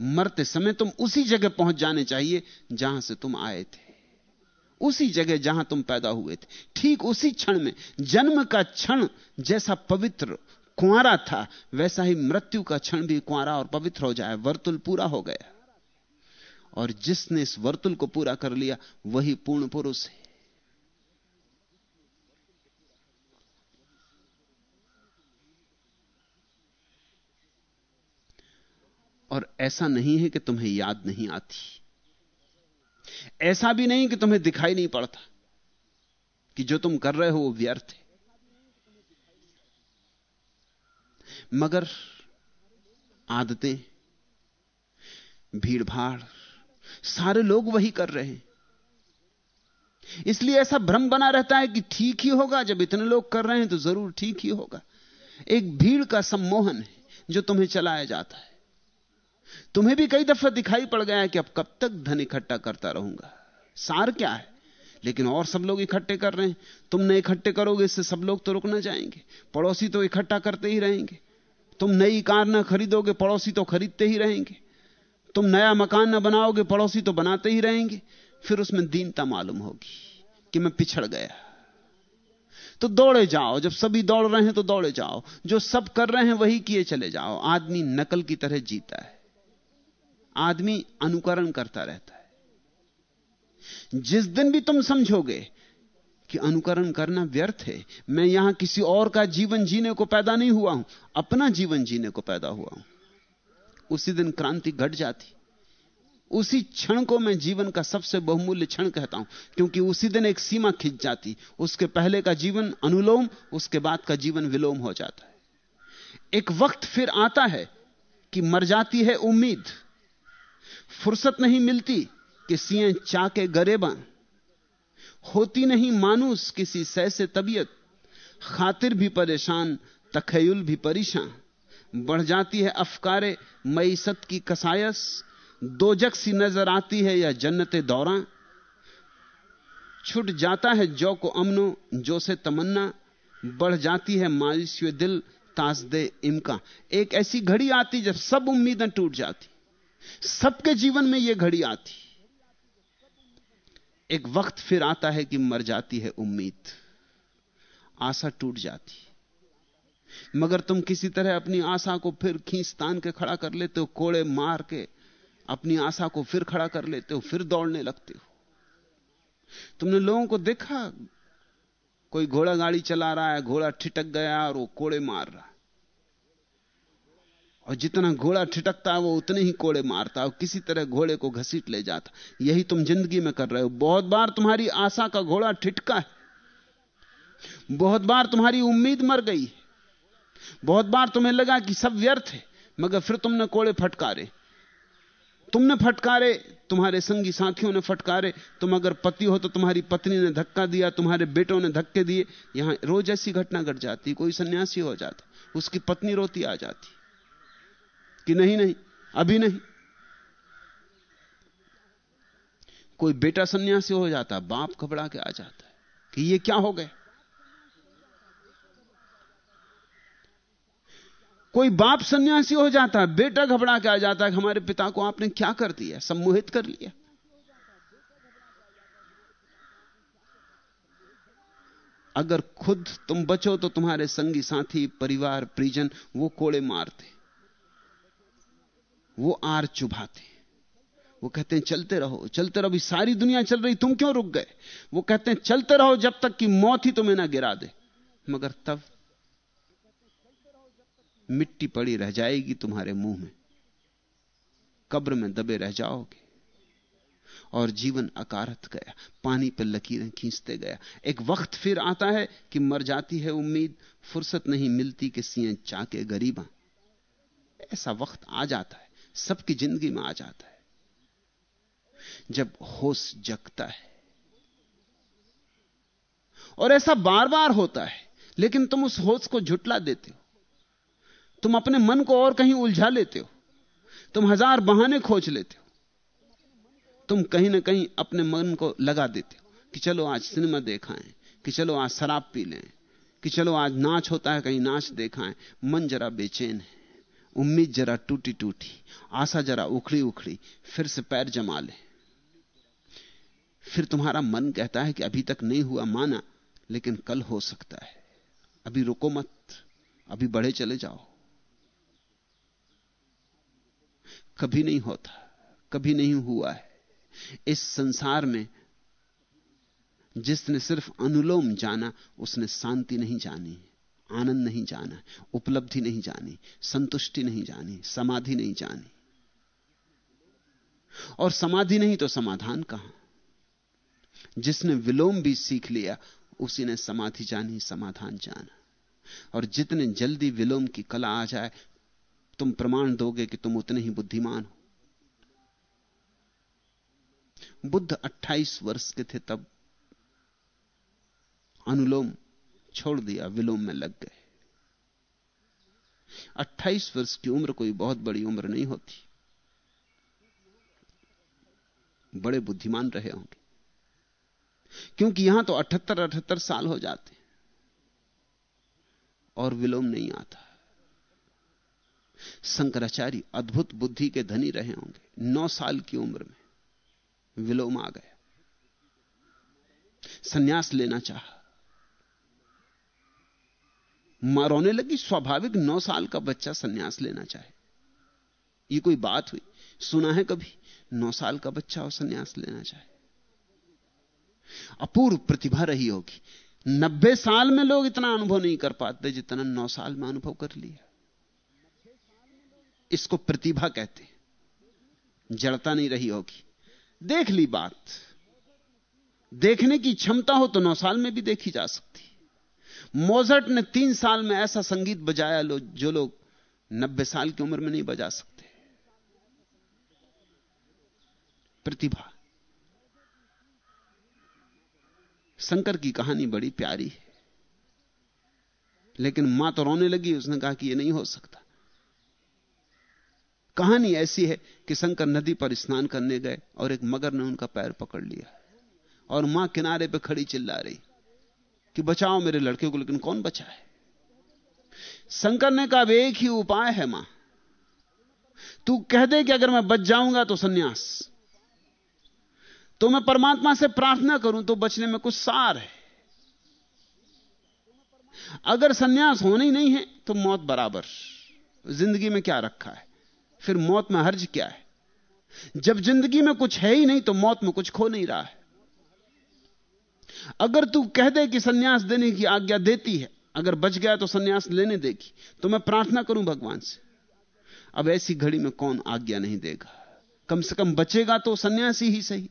मरते समय तुम उसी जगह पहुँच जाने चाहिए जहाँ से तुम आए थे। उसी जगह जहाँ तुम पैदा हुए थे। ठीक उसी क्षण में, जन्म का क्षण जैसा पवित्र कुआरा था, वैसा ही मृत्यु का क्षण भी कुआरा और पवित्र हो जाए, वर्तुल पूरा हो गया। और जिसने इस वर्तुल को पूरा कर लिया, वही पूर्ण पुरुष है। और ऐसा नहीं है कि तुम्हें याद नहीं आती। ऐसा भी नहीं कि तुम्हें दिखाई नहीं पड़ता कि जो तुम कर रहे हो वो व्यर्थ है। मगर आदतें भीड़ भाड़ सारे लोग वही कर रहे हैं। इसलिए ऐसा भ्रम बना रहता है कि ठीक ही होगा, जब इतने लोग कर रहे हैं तो ज़रूर ठीक ही होगा। एक भीड़ का सम्मोहन है जो तुम्हें चलाया जाता है। तुम्हें भी कई दफ़ा दिखाई पड़ गया है कि अब कब तक धन इकट्ठा करता रहूँगा। सार क्या है? लेकिन और सब लोग इकट्ठे कर रहे हैं। तुम न इकट्ठे करोगे, इससे सब लोग तो रुक ना जाएँगे। पड़ोसी तो इकट्ठा करते ही रहेंगे। तुम नई कार ना खरीदोगे, पड़ोसी तो खरीदते ही रहेंगे। तुम नया मकान ना बनाओगे, पड़ोसी तो बनाते ही रहेंगे। फिर उसमें दीनता मालूम होगी कि मैं पिछड़ गया। तो दौड़े जाओ, जब सभी दौड़ रहे हैं तो दौड़े जाओ। जो सब कर रहे हैं वही किए चले जाओ। आदमी नकल की तरह जीता है। आदमी अनुकरण करता रहता है। जिस दिन भी तुम समझोगे कि अनुकरण करना व्यर्थ है। मैं यहाँ किसी और का जीवन जीने को पैदा नहीं हुआ हूँ, अपना जीवन जीने को पैदा हुआ हूँ। उसी दिन क्रांति घट जाती। उसी क्षण को मैं जीवन का सबसे बहुमूल्य क्षण कहता हूँ, क्योंकि उसी दिन एक सीमा खिंच जाती। उसके पहले का जीवन अनुलोम, उसके बाद का जीवन विलोम हो जाता है। एक वक्त फिर आता है कि मर जाती है उम्मीद। फुर्सत नहीं मिलती कि सीएँ चाके गरेबा होती नहीं मानुस किसी सह से तबीयत। खातिर भी परेशान तखयुल भी परेशान। बढ़ जाती है अफकारे मईसत की कसायस। दो सी नज़र आती है या जन्नत दौरा। छुट जाता है जो को अमनो, जो से तमन्ना। बढ़ जाती है मायूसी दिल ताजदे इमका। एक ऐसी घड़ी आती जब सब उम्मीदें टूट जाती। सबके जीवन में यह घड़ी आती। एक वक्त फिर आता है कि मर जाती है उम्मीद। आशा टूट जाती मगर तुम किसी तरह अपनी आशा को फिर खींच तान के खड़ा कर लेते हो, कोड़े मार के अपनी आशा को फिर खड़ा कर लेते हो, फिर दौड़ने लगते हो। तुमने लोगों को देखा? कोई घोड़ा गाड़ी चला रहा है, घोड़ा ठिटक गया और वो कोड़े मार रहा और जितना घोड़ा ठिटकता है, वो उतने ही कोड़े मारता है और किसी तरह घोड़े को घसीट ले जाता यही तुम ज़िंदगी में कर रहे हो। बहुत बार तुम्हारी आशा का घोड़ा ठिटका है। बहुत बार तुम्हारी उम्मीद मर गई बहुत बार तुम्हें लगा कि सब व्यर्थ है, मगर फिर तुमने कोड़े फटकारे। तुमने फटकारे, तुम्हारे संगी साथियों ने फटकारे। तुम अगर पति हो तो तुम्हारी पत्नी ने धक्का दिया, तुम्हारे बेटों ने धक्के दिए। यहाँ रोज ऐसी घटना घट जाती, कोई सन्यासी हो जाता, उसकी पत्नी रोती आ जाती। कि नहीं नहीं, अभी नहीं। कोई बेटा सन्यासी हो जाता, बाप घबरा के आ जाता है कि ये क्या हो गए? कोई बाप सन्यासी हो जाता है बेटा घबरा के आ जाता है हमारे पिता को आपने क्या कर दिया, सम्मोहित कर लिया। अगर खुद तुम बचो तो तुम्हारे संगी, साथी, परिवार, परिजन वो कोड़े मारते। वो आर चुभाते वो कहते हैं, चलते रहो चलते रहो, अभी सारी दुनिया चल रही, तुम क्यों रुक गए? वो कहते हैं, चलते रहो जब तक कि मौत ही तुम्हें ना गिरा दे। मगर तब मिट्टी पड़ी रह जाएगी तुम्हारे मुँह में। कब्र में दबे रह जाओगे। और जीवन अकारत गया, पानी पर लकीरें खींचते गया। एक वक्त फिर आता है कि मर जाती है उम्मीद, फुर्सत नहीं मिलती कि सिए चाके गरीबा। ऐसा वक्त आ जाता है। सबकी ज़िंदगी में आ जाता है। जब होश जगता है। और ऐसा बार बार होता है, लेकिन तुम उस होश को झुटला देते हो। तुम अपने मन को और कहीं उलझा लेते हो। तुम हज़ार बहाने खोज लेते हो। तुम कहीं ना कहीं अपने मन को लगा देते हो कि चलो आज सिनेमा देखाएँ, कि चलो आज शराब पी लें, कि चलो आज नाच होता है कहीं नाच देखाएँ। मन जरा बेचैन है। उम्मीद जरा टूटी टूटी, आशा जरा उखड़ी उखड़ी, फिर से पैर जमा ले। फिर तुम्हारा मन कहता है कि अभी तक नहीं हुआ माना, लेकिन कल हो सकता है। अभी रुको मत, अभी बढ़े चले जाओ। कभी नहीं होता, कभी नहीं हुआ है। इस संसार में जिसने सिर्फ़ अनुलोम जाना, उसने शांति नहीं जानी। आनंद नहीं जाना, उपलब्धि नहीं जानी, संतुष्टि नहीं जानी, समाधि नहीं जानी। और समाधि नहीं तो समाधान कहाँ? जिसने विलोम भी सीख लिया, उसी ने समाधि जानी, समाधान जाना। और जितने जल्दी विलोम की कला आ जाए, तुम प्रमाण दोगे कि तुम उतने ही बुद्धिमान हो। बुद्ध 28 वर्ष के थे तब अनुलोम छोड़ दिया, विलोम में लग गए। 28 वर्ष की उम्र कोई बहुत बड़ी उम्र नहीं होती। बड़े बुद्धिमान रहे होंगे। क्योंकि यहाँ तो 78 अठहत्तर साल हो जाते और विलोम नहीं आता। शंकराचार्य अद्भुत बुद्धि के धनी रहे होंगे। नौ साल की उम्र में विलोम आ गया। सन्यास लेना चाहा। माँ रोने लगी, स्वाभाविक नौ साल का बच्चा सन्यास लेना चाहे। ये कोई बात हुई? सुना है कभी? नौ साल का बच्चा और सन्यास लेना चाहे। अपूर्व प्रतिभा रही होगी। नब्बे साल में लोग इतना अनुभव नहीं कर पाते जितना नौ साल में अनुभव कर लिया। इसको प्रतिभा कहते जड़ता नहीं रही होगी। देख ली बात। देखने की क्षमता हो तो नौ साल में भी देखी जा सकती। मोजट ने तीन साल में ऐसा संगीत बजाया लो, जो लोग नब्बे साल की उम्र में नहीं बजा सकते। प्रतिभा। शंकर की कहानी बड़ी प्यारी है। लेकिन माँ तो रोने लगी, उसने कहा कि यह नहीं हो सकता। कहानी ऐसी है कि शंकर नदी पर स्नान करने गए और एक मगर ने उनका पैर पकड़ लिया और माँ किनारे पे खड़ी चिल्ला रही। कि बचाओ मेरे लड़के को, लेकिन कौन बचाए? शंकर ने कहा एक ही उपाय है माँ। तू कह दे कि अगर मैं बच जाऊँगा तो सन्यास। तो मैं परमात्मा से प्रार्थना करूँ तो बचने में कुछ सार है। अगर सन्यास होना ही नहीं है तो मौत बराबर। ज़िंदगी में क्या रखा है? फिर मौत में हर्ज क्या है? जब ज़िंदगी में कुछ है ही नहीं तो मौत में कुछ खो नहीं रहा है। अगर तू कह दे कि सन्यास देने की आज्ञा देती है, अगर बच गया तो सन्यास लेने देगी तो मैं प्रार्थना करूँ भगवान से। अब ऐसी घड़ी में कौन आज्ञा नहीं देगा? कम से कम बचेगा तो सन्यासी ही सही।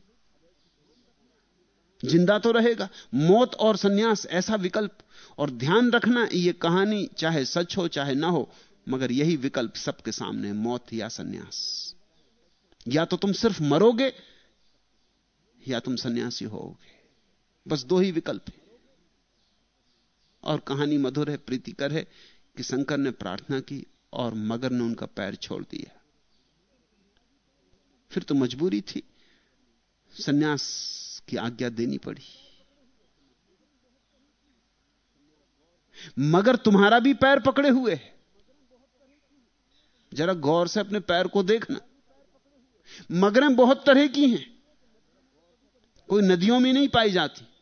ज़िंदा तो रहेगा। मौत और सन्यास ऐसा विकल्प। और ध्यान रखना यह कहानी चाहे सच हो, चाहे ना हो, मगर यही विकल्प सबके सामने मौत या सन्यास। या तो तुम सिर्फ़ मरोगे, या तुम सन्यासी होगे बस दो ही विकल्प है। और कहानी मधुर है, प्रीतिकर है कि शंकर ने प्रार्थना की और मगर ने उनका पैर छोड़ दिया। फिर तो मजबूरी थी। सन्यास की आज्ञा देनी पड़ी। मगर तुम्हारा भी पैर पकड़े हुए है। जरा गौर से अपने पैर को देखना। मगरें बहुत तरह की हैं। कोई नदियों में नहीं पाई जाती।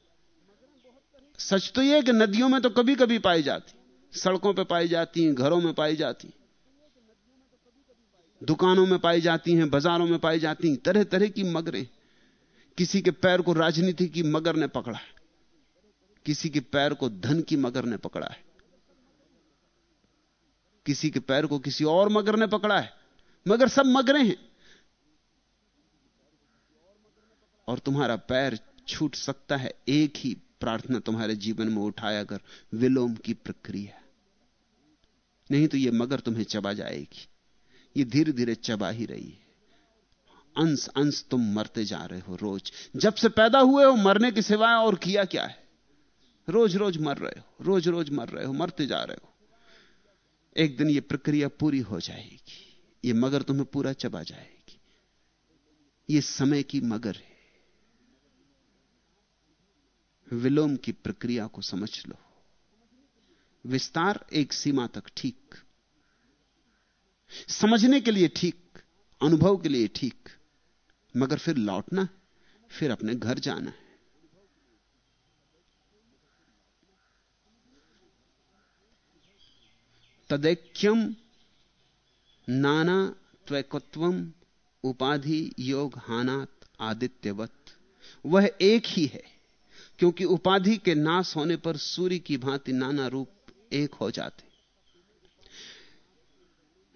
सच तो यह कि नदियों में तो कभी कभी पाई जाती, सड़कों पे पाई जाती हैं घरों में पाई जाती, दुकानों में पाई जाती हैं, बाजारों में पाई जाती हैं तरह तरह की मगरें। किसी के पैर को राजनीति की मगर ने पकड़ा है। किसी के पैर को धन की मगर ने पकड़ा है। किसी के पैर को किसी और मगर ने पकड़ा है। मगर सब मगरे हैं। और तुम्हारा पैर छूट सकता है एक ही प्रार्थना तुम्हारे जीवन में उठाया कर, विलोम की प्रक्रिया नहीं तो यह मगर तुम्हें चबा जाएगी। ये धीरे धीरे चबा ही रही है। अंश अंश तुम मरते जा रहे हो रोज। जब से पैदा हुए हो, मरने के सिवाय और किया क्या है? रोज रोज मर रहे हो रोज रोज मर रहे हो, मरते जा रहे हो। एक दिन यह प्रक्रिया पूरी हो जाएगी। ये मगर तुम्हें पूरा चबा जाएगी। ये समय की मगर है। विलोम की प्रक्रिया को समझ लो। विस्तार एक सीमा तक ठीक। समझने के लिए ठीक, अनुभव के लिए ठीक, मगर फिर लौटना फिर अपने घर जाना है। तदैक्यम नाना त्वैकत्व उपाधि योग हानात आदित्यवत। वह एक ही है। क्योंकि उपाधि के नाश होने पर सूर्य की भांति नाना रूप एक हो जाते।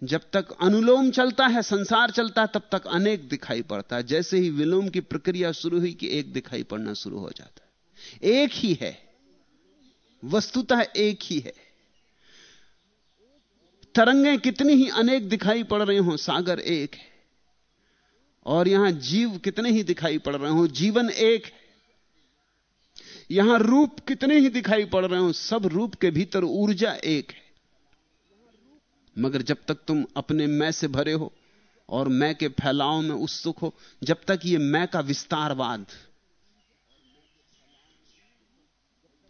जब तक अनुलोम चलता है, संसार चलता है, तब तक अनेक दिखाई पड़ता है। जैसे ही विलोम की प्रक्रिया शुरू हुई कि एक दिखाई पड़ना शुरू हो जाता है। एक ही है। वस्तुतः एक ही है। तरंगें कितनी ही अनेक दिखाई पड़ रही हो, सागर एक है। और यहाँ जीव कितने ही दिखाई पड़ रहे हो, जीवन एक है। यहाँ रूप कितने ही दिखाई पड़ रहे हो, सब रूप के भीतर ऊर्जा एक है। मगर जब तक तुम अपने मैं से भरे हो और मैं के फैलाव में उत्सुक हो, जब तक ये मैं का विस्तारवाद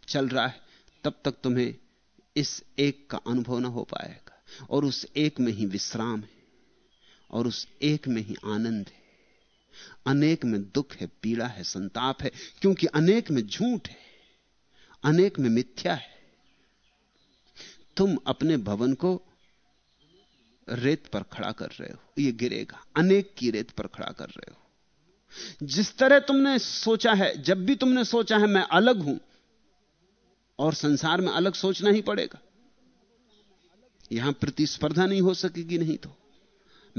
चल रहा है, तब तक तुम्हें इस एक का अनुभव ना हो पाएगा। और उस एक में ही विश्राम है, और उस एक में ही आनंद है। अनेक में दुख है, पीड़ा है, संताप है, क्योंकि अनेक में झूठ है, अनेक में मिथ्या है। तुम अपने भवन को रेत पर खड़ा कर रहे हो यह गिरेगा, अनेक की रेत पर खड़ा कर रहे हो। जिस तरह तुमने सोचा है, जब भी तुमने सोचा है, मैं अलग हूँ, और संसार में अलग सोचना ही पड़ेगा। यहाँ प्रतिस्पर्धा नहीं हो सकेगी, नहीं तो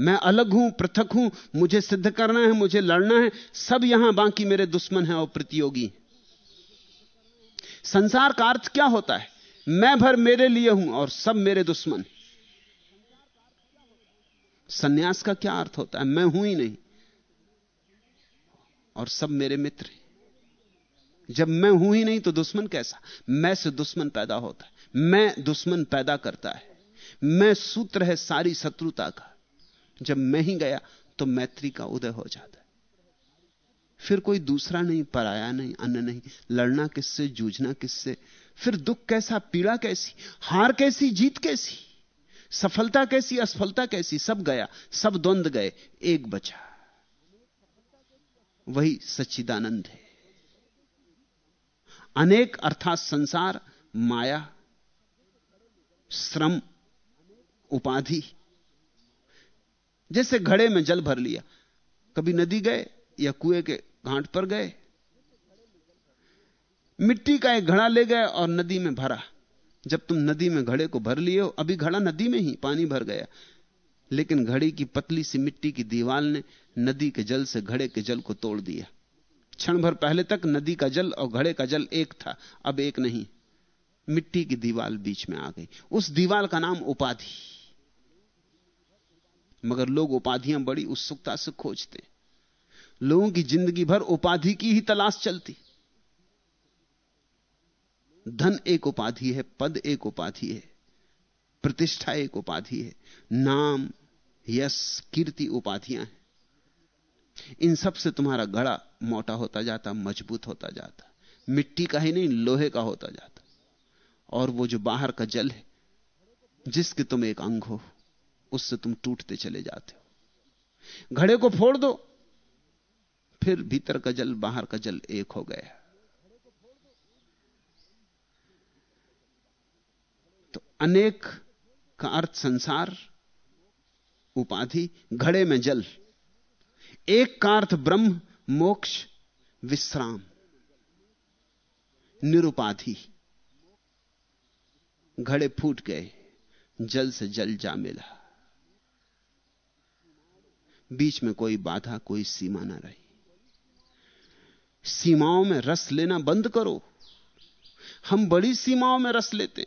मैं अलग हूँ, पृथक हूँ, मुझे सिद्ध करना है, मुझे लड़ना है, सब यहाँ बाकी मेरे दुश्मन हैं और प्रतियोगी संसार का अर्थ क्या होता है? मैं भर मेरे लिए हूँ और सब मेरे दुश्मन। सन्यास का क्या अर्थ होता है? मैं हूँ ही नहीं, और सब मेरे मित्र जब मैं हूँ ही नहीं तो दुश्मन कैसा? मैं से दुश्मन पैदा होता है, मैं दुश्मन पैदा करता है। मैं सूत्र है सारी शत्रुता का। जब मैं ही गया तो मैत्री का उदय हो जाता है। फिर कोई दूसरा नहीं, पराया नहीं अन्य नहीं, लड़ना किससे, जूझना किससे, फिर दुख कैसा, पीड़ा कैसी, हार कैसी, जीत कैसी, सफलता कैसी, असफलता कैसी, सब गया, सब द्वंद गए, एक बचा। वही सच्चिदानंद है। अनेक अर्थात संसार, माया, श्रम, उपाधि जैसे घड़े में जल भर लिया। कभी नदी गए या कुएँ के घाट पर गए। मिट्टी का एक घड़ा ले गए और नदी में भरा। जब तुम नदी में घड़े को भर लिए हो, अभी घड़ा नदी में ही पानी भर गया। लेकिन घड़ी की पतली सी मिट्टी की दीवाल ने नदी के जल से घड़े के जल को तोड़ दिया। क्षण भर पहले तक नदी का जल और घड़े का जल एक था, अब एक नहीं। मिट्टी की दीवाल बीच में आ गई। उस दीवाल का नाम उपाधि। मगर लोग उपाधियाँ बड़ी उत्सुकता से खोजते लोगों की ज़िंदगी भर उपाधि की ही तलाश चलती। धन एक उपाधि है, पद एक उपाधि है, प्रतिष्ठा एक उपाधि है, नाम, यश, कीर्ति उपाधियाँ हैं। इन सबसे तुम्हारा घड़ा मोटा होता जाता, मज़बूत होता जाता। मिट्टी का ही नहीं, लोहे का होता जाता। और वो जो बाहर का जल है, जिसके तुम एक अंग हो। उससे तुम टूटते चले जाते हो। घड़े को फोड़ दो, फिर भीतर का जल, बाहर का जल एक हो गया। तो अनेक का अर्थ संसार, उपाधि, घड़े में जल। एक का अर्थ ब्रह्म, मोक्ष, विश्राम। निरुपाधि। घड़े फूट गए, जल से जल जा मिला। बीच में कोई बाधा, कोई सीमा ना रही। सीमाओं में रस लेना बंद करो। हम बड़ी सीमाओं में रस लेते।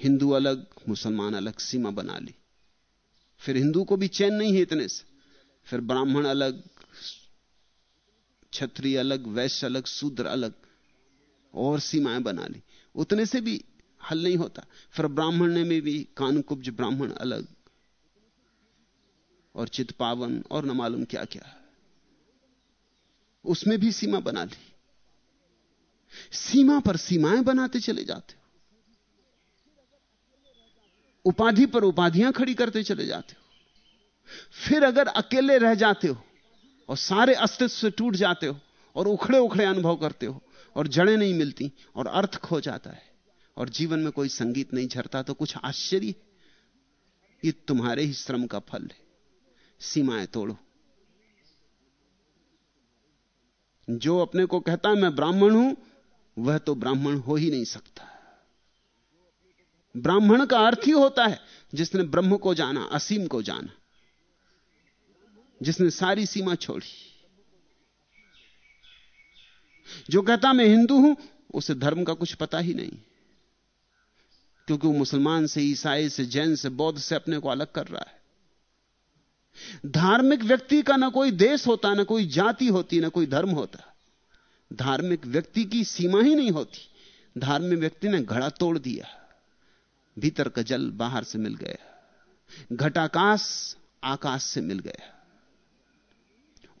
हिंदू अलग, मुसलमान अलग सीमा बना ली। फिर हिंदू को भी चैन नहीं है इतने से। फिर ब्राह्मण अलग छत्री अलग, वैश्य अलग, शूद्र अलग और सीमाएँ बना ली। उतने से भी हल नहीं होता। फिर ब्राह्मण में भी कानकुब्ज ब्राह्मण अलग। और चित पावन और न मालूम क्या क्या। उसमें भी सीमा बना ली सीमा पर सीमाएँ बनाते चले जाते हो। उपाधि पर उपाधियाँ खड़ी करते चले जाते हो। फिर अगर अकेले रह जाते हो और सारे अस्तित्व से टूट जाते हो और उखड़े उखड़े अनुभव करते हो और जड़ें नहीं मिलती और अर्थ खो जाता है। और जीवन में कोई संगीत नहीं झरता तो कुछ आश्चर्य ये तुम्हारे ही श्रम का फल है। सीमाएँ तोड़ो। जो अपने को कहता है, मैं ब्राह्मण हूँ, वह तो ब्राह्मण हो ही नहीं सकता। ब्राह्मण का अर्थ ही होता है, जिसने ब्रह्म को जाना, असीम को जाना, जिसने सारी सीमा छोड़ी। जो कहता, मैं हिंदू हूँ, उसे धर्म का कुछ पता ही नहीं। क्योंकि वो मुसलमान से, ईसाई से, जैन से, बौद्ध से अपने को अलग कर रहा है। धार्मिक व्यक्ति का ना कोई देश होता, ना कोई जाति होती, ना कोई धर्म होता। धार्मिक व्यक्ति की सीमा ही नहीं होती। धार्मिक व्यक्ति ने घड़ा तोड़ दिया। भीतर का जल बाहर से मिल गया। घटाकाश आकाश से मिल गया।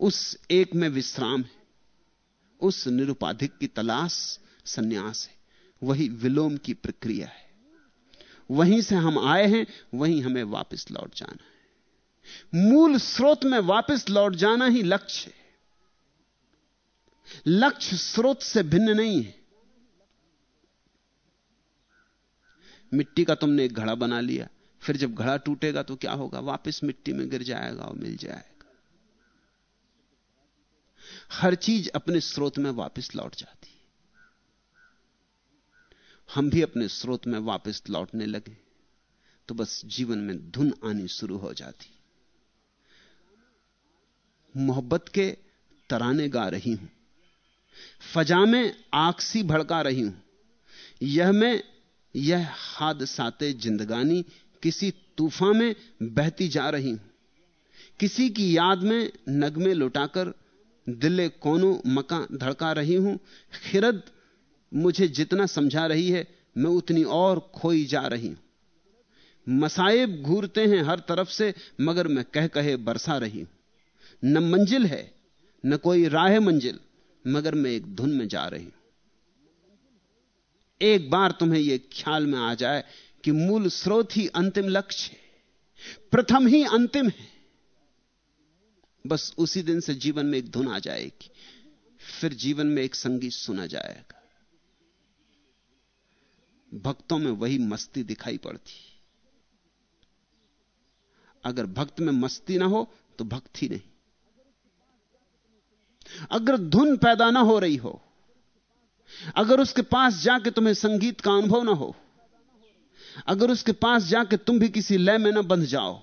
उस एक में विश्राम है। उस निरुपाधिक की तलाश सन्यास है। वही विलोम की प्रक्रिया है। वहीं से हम आए हैं, वहीं हमें वापस लौट जाना है। मूल स्रोत में वापस लौट जाना ही लक्ष्य है। लक्ष्य स्रोत से भिन्न नहीं है। मिट्टी का तुमने एक घड़ा बना लिया, फिर जब घड़ा टूटेगा तो क्या होगा? वापस मिट्टी में गिर जाएगा और मिल जाएगा। हर चीज़ अपने स्रोत में वापस लौट जाती हम भी अपने स्रोत में वापस लौटने लगे तो बस जीवन में धुन आनी शुरू हो जाती। मोहब्बत के तराने गा रही हूँ, फजा में आकसी भड़का रही हूँ, यह मैं यह हादसाते जिंदगानी किसी तूफ़ान में बहती जा रही हूँ, किसी की याद में नगमे लुटाकर दिले कोनो मका धड़का रही हूँ, खिरद मुझे जितना समझा रही है, मैं उतनी और खोई जा रही हूँ। मसाइब घूरते हैं हर तरफ़ से, मगर मैं कह कहे बरसा रही हूँ। न मंजिल है, न कोई राह मंजिल, मगर मैं एक धुन में जा रही हूँ। एक बार तुम्हें यह ख्याल में आ जाए कि मूल स्रोत ही अंतिम लक्ष्य है, प्रथम ही अंतिम है। बस उसी दिन से जीवन में एक धुन आ जाएगी, फिर जीवन में एक संगीत सुना जाएगा। भक्तों में वही मस्ती दिखाई पड़ती। अगर भक्त में मस्ती ना हो तो भक्ति नहीं। अगर धुन पैदा ना हो रही हो, अगर उसके पास जाके तुम्हें संगीत का अनुभव ना हो, अगर उसके पास जाके तुम भी किसी लय में ना बंध जाओ,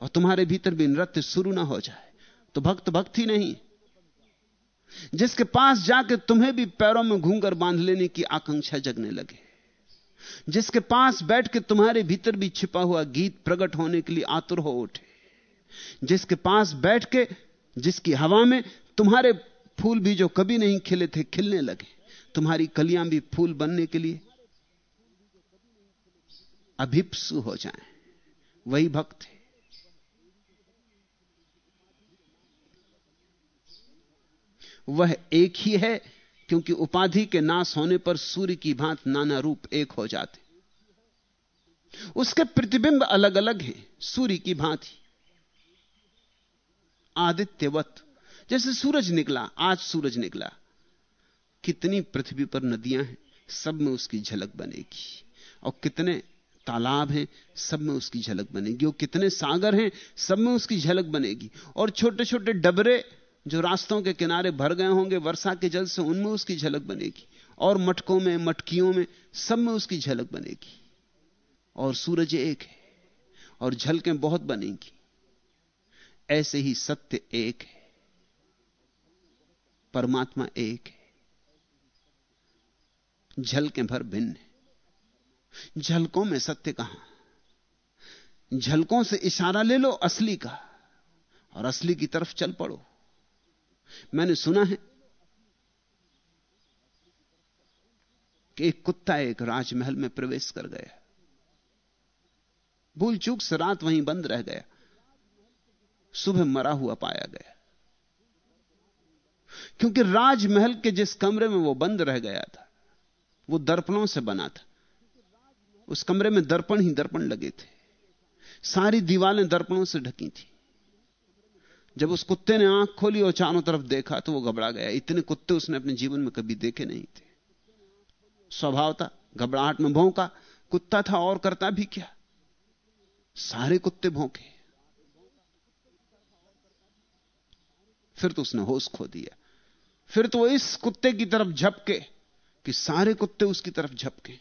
और तुम्हारे भीतर भी नृत्य शुरू ना हो जाए तो भक्त भक्त नहीं। जिसके पास जाके तुम्हें भी पैरों में घूंगर बाँध लेने की आकांक्षा जगने लगे। जिसके पास बैठ के तुम्हारे भीतर भी छिपा हुआ गीत प्रकट होने के लिए आतुर हो उठे। जिसके पास बैठ के, जिसकी हवा में तुम्हारे फूल भी जो कभी नहीं खिले थे, खिलने लगे। तुम्हारी कलियाँ भी फूल बनने के लिए अभिप्सु हो जाएँ। वही भक्त है। वह एक ही है क्योंकि उपाधि के नाश होने पर सूर्य की भांत नाना रूप एक हो जाते। उसके प्रतिबिंब अलग अलग हैं, सूर्य की भांति आदित्यवत, जैसे सूरज निकला, आज सूरज निकला। कितनी पृथ्वी पर नदियाँ हैं, सब में उसकी झलक बनेगी। और कितने तालाब हैं, सब में उसकी झलक बनेगी। और कितने सागर हैं, सब में उसकी झलक बनेगी। और छोटे छोटे डबरे जो रास्तों के किनारे भर गए होंगे, वर्षा के जल से उनमें उसकी झलक बनेगी और मटकों में, मटकियों में, सब में उसकी झलक बनेगी। और सूरज एक है और झलकें बहुत बनेंगी। ऐसे ही सत्य एक है, परमात्मा एक है। झलकें भर भिन्न है। झलकों में सत्य कहाँ? झलकों से इशारा ले लो असली का और असली की तरफ़ चल पड़ो। मैंने सुना है कि एक कुत्ता एक राजमहल में प्रवेश कर गया। भूल चूक से रात वहीं बंद रह गया। सुबह मरा हुआ पाया गया। क्योंकि राजमहल के जिस कमरे में वो बंद रह गया था, वो दर्पणों से बना था। उस कमरे में दर्पण ही दर्पण लगे थे। सारी दीवारें दर्पणों से ढकी थी। जब उस कुत्ते ने आँख खोली और चारों तरफ़ देखा तो वो घबरा गया। इतने कुत्ते उसने अपने जीवन में कभी देखे नहीं थे। स्वभाव था, घबराहट में भौंका। कुत्ता था, और करता भी क्या? सारे कुत्ते भौंके। फिर तो उसने होश खो दिया। फिर तो इस कुत्ते की तरफ़ झपके कि सारे कुत्ते उसकी तरफ़ झपके।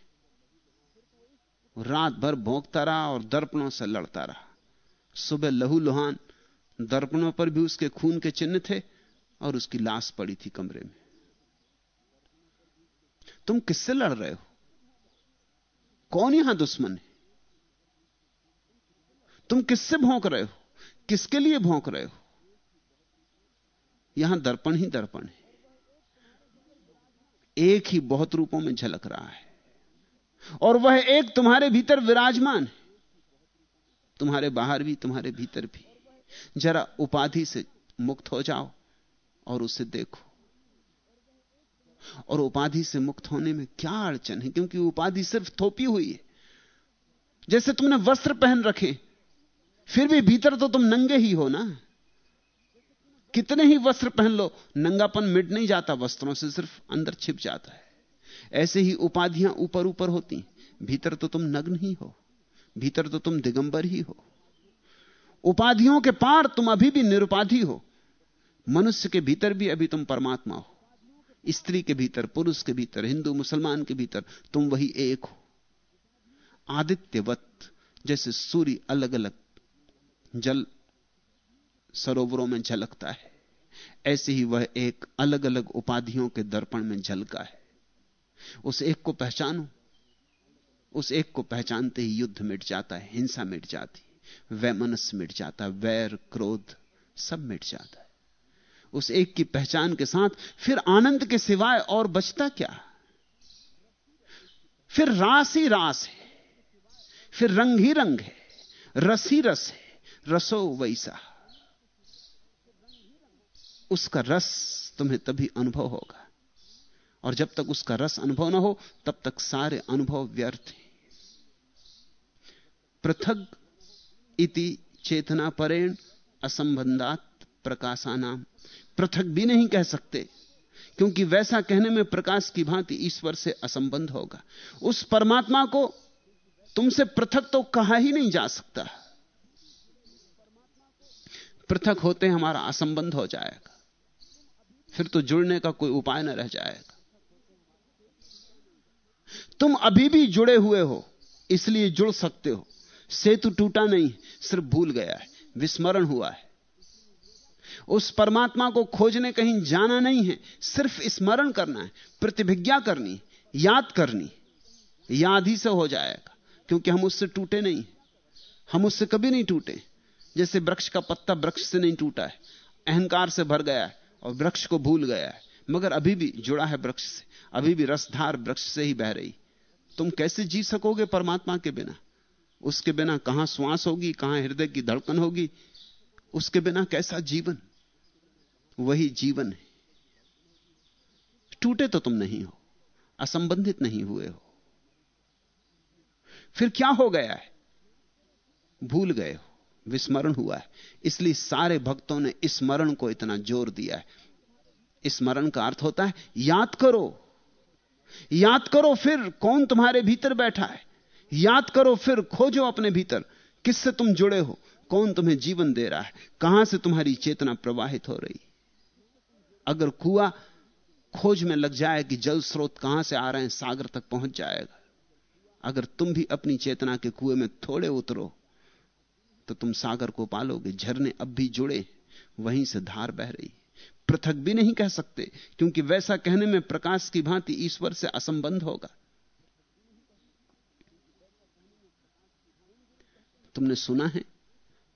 रात भर भोंकता रहा और दर्पणों से लड़ता रहा। सुबह लहू लुहान दर्पणों पर भी उसके खून के चिन्ह थे और उसकी लाश पड़ी थी कमरे में। तुम किससे लड़ रहे हो? कौन यहाँ दुश्मन है? तुम किससे भोंक रहे हो? किसके लिए भोंक रहे हो? यहाँ दर्पण ही दर्पण है। एक ही बहुत रूपों में झलक रहा है। और वह एक तुम्हारे भीतर विराजमान है। तुम्हारे बाहर भी, तुम्हारे भीतर भी। जरा उपाधि से मुक्त हो जाओ और उसे देखो। और उपाधि से मुक्त होने में क्या अड़चन है? क्योंकि उपाधि सिर्फ़ थोपी हुई है। जैसे तुमने वस्त्र पहन रखे, फिर भी भीतर तो तुम नंगे ही हो ना। कितने ही वस्त्र पहन लो, नंगापन मिट नहीं जाता, वस्त्रों से सिर्फ़ अंदर छिप जाता है। ऐसे ही उपाधियाँ ऊपर ऊपर होती भीतर तो तुम नग्न ही हो, भीतर तो तुम दिगंबर ही हो। उपाधियों के पार तुम अभी भी निरुपाधि हो। मनुष्य के भीतर भी अभी तुम परमात्मा हो। स्त्री के भीतर, पुरुष के भीतर, हिंदू, मुसलमान के भीतर तुम वही एक हो। आदित्यवत, जैसे सूर्य अलग अलग जल सरोवरों में झलकता है, ऐसे ही वह एक अलग अलग उपाधियों के दर्पण में झलका है। उस एक को पहचानो, उस एक को पहचानते ही युद्ध मिट जाता है, हिंसा मिट जाती वह मनस मिट जाता, वैर, क्रोध, सब मिट जाता है। उस एक की पहचान के साथ फिर आनंद के सिवाय और बचता क्या? फिर रास ही रास है, फिर रंग ही रंग है, रस ही रस है, रसो वैसा। उसका रस तुम्हें तभी अनुभव होगा, और जब तक उसका रस अनुभव ना हो, तब तक सारे अनुभव व्यर्थ हैं। पृथक इति चेतना परेण असंबंधात प्रकाशानाम। पृथक भी नहीं कह सकते, क्योंकि वैसा कहने में प्रकाश की भांति ईश्वर से असंबंध होगा। उस परमात्मा को तुमसे पृथक तो कहा ही नहीं जा सकता। पृथक होते हमारा असंबंध हो जाएगा। फिर तो जुड़ने का कोई उपाय न रह जाएगा। तुम अभी भी जुड़े हुए हो, इसलिए जुड़ सकते हो। सेतु टूटा नहीं, सिर्फ़ भूल गया है, विस्मरण हुआ है। उस परमात्मा को खोजने कहीं जाना नहीं है, सिर्फ़ स्मरण करना है, प्रतिभिज्ञा करनी, याद करनी, याद ही से हो जाएगा, क्योंकि हम उससे टूटे नहीं। हम उससे कभी नहीं टूटे, जैसे वृक्ष का पत्ता वृक्ष से नहीं टूटा है, अहंकार से भर गया है और वृक्ष को भूल गया है, मगर अभी भी जुड़ा है वृक्ष से, अभी भी रसधार वृक्ष से ही बह रही। तुम कैसे जी सकोगे परमात्मा के बिना? उसके बिना कहाँ श्वास होगी, कहाँ हृदय की धड़कन होगी? उसके बिना कैसा जीवन? वही जीवन है। टूटे तो तुम नहीं हो, असंबंधित नहीं हुए हो। फिर क्या हो गया है? भूल गए हो, विस्मरण हुआ है। इसलिए सारे भक्तों ने स्मरण को इतना ज़ोर दिया है। स्मरण का अर्थ होता है, याद करो। याद करो फिर कौन तुम्हारे भीतर बैठा है? याद करो फिर, खोजो अपने भीतर। किससे तुम जुड़े हो? कौन तुम्हें जीवन दे रहा है? कहाँ से तुम्हारी चेतना प्रवाहित हो रही? अगर कुआ खोज में लग जाए कि जल स्रोत कहाँ से आ रहे हैं, सागर तक पहुँच जाएगा। अगर तुम भी अपनी चेतना के कुएँ में थोड़े उतरो तो तुम सागर को पालोगे। झरने अब भी जुड़े वहीं से धार बह रही पृथक भी नहीं कह सकते, क्योंकि वैसा कहने में प्रकाश की भांति ईश्वर से असंबंध होगा। तुमने सुना है?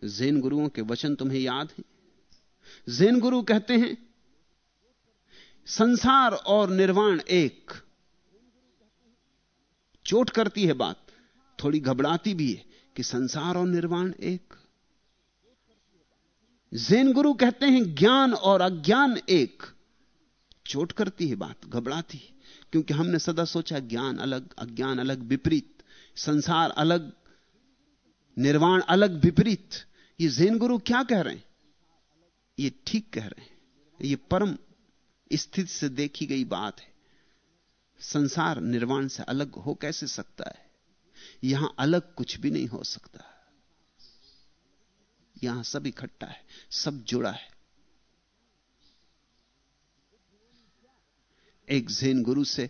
जैन गुरुओं के वचन तुम्हें याद है? जैन गुरु कहते हैं, संसार और निर्वाण एक। चोट करती है बात, थोड़ी घबराती भी है कि संसार और निर्वाण एक। जैन गुरु कहते हैं, ज्ञान और अज्ञान एक। चोट करती है बात, घबराती है, क्योंकि हमने सदा सोचा ज्ञान अलग, अज्ञान अलग, विपरीत। संसार अलग निर्वाण अलग विपरीत। ये जैन गुरु क्या कह रहे हैं? ये ठीक कह रहे हैं। ये परम स्थिति से देखी गई बात है। संसार निर्वाण से अलग हो कैसे सकता है? यहाँ अलग कुछ भी नहीं हो सकता। यहाँ सब इकट्ठा है, सब जुड़ा है। एक जैन गुरु से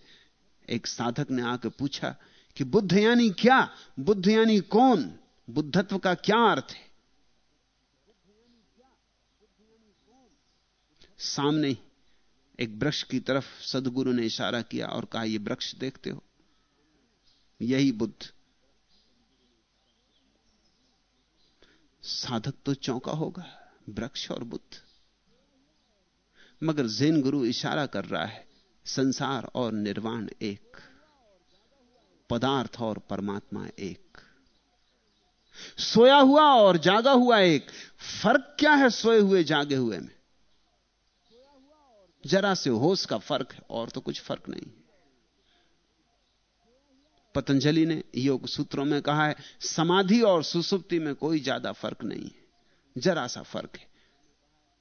एक साधक ने आकर पूछा कि बुद्ध यानी क्या? बुद्ध यानी कौन? बुद्धत्व का क्या अर्थ है? सामने एक वृक्ष की तरफ़ सदगुरु ने इशारा किया और कहा यह वृक्ष देखते हो? यही बुद्ध। साधक तो चौंका होगा, वृक्ष और बुद्ध। मगर जैन गुरु इशारा कर रहा है, संसार और निर्वाण एक, पदार्थ और परमात्मा एक। सोया हुआ और जागा हुआ एक। फ़र्क क्या है सोए हुए, जागे हुए में? जरा से होश का फ़र्क है, और तो कुछ फ़र्क नहीं। पतंजलि ने योग सूत्रों में कहा है, समाधि और सुसुप्ति में कोई ज़्यादा फ़र्क नहीं है। जरा सा फ़र्क है।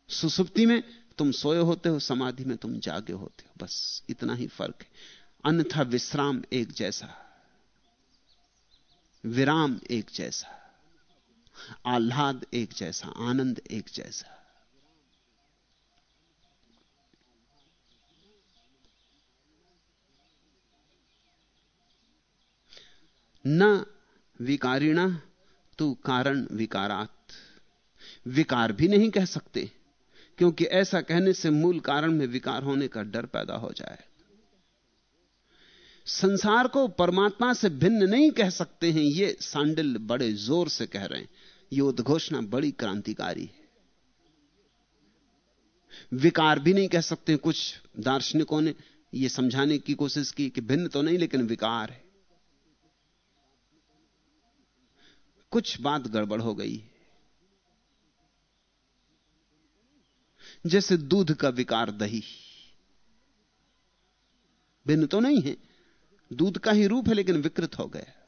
सुसुप्ति में तुम सोए होते हो, समाधि में तुम जागे होते हो। बस इतना ही फ़र्क है। अन्यथा विश्राम एक जैसा, विराम एक जैसा। आह्लाद एक जैसा, आनंद एक जैसा। न विकारिणा, तू कारण विकारात। विकार भी नहीं कह सकते, क्योंकि ऐसा कहने से मूल कारण में विकार होने का डर पैदा हो जाए। संसार को परमात्मा से भिन्न नहीं कह सकते हैं, ये सांडिल बड़े ज़ोर से कह रहे हैं। यह उद्घोषणा बड़ी क्रांतिकारी है। विकार भी नहीं कह सकते कुछ दार्शनिकों ने यह समझाने की कोशिश की कि भिन्न तो नहीं, लेकिन विकार है। कुछ बात गड़बड़ हो गई जैसे दूध का विकार दही। भिन्न तो नहीं है। दूध का ही रूप है, लेकिन विकृत हो गया।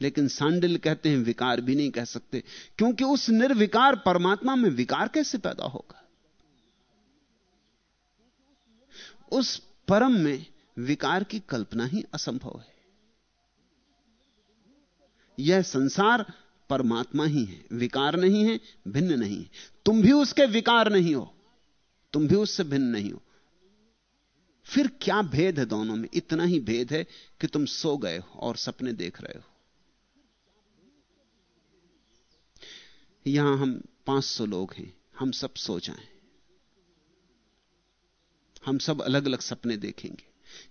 लेकिन सांडिल कहते हैं, विकार भी नहीं कह सकते। क्योंकि उस निर्विकार परमात्मा में विकार कैसे पैदा होगा? उस परम में विकार की कल्पना ही असंभव है। यह संसार परमात्मा ही है, विकार नहीं है, भिन्न नहीं है। तुम भी उसके विकार नहीं हो, तुम भी उससे भिन्न नहीं हो। फिर क्या भेद है दोनों में? इतना ही भेद है कि तुम सो गए हो और सपने देख रहे हो। यहाँ हम 500 लोग हैं, हम सब सो जाएँ। हम सब अलग अलग सपने देखेंगे।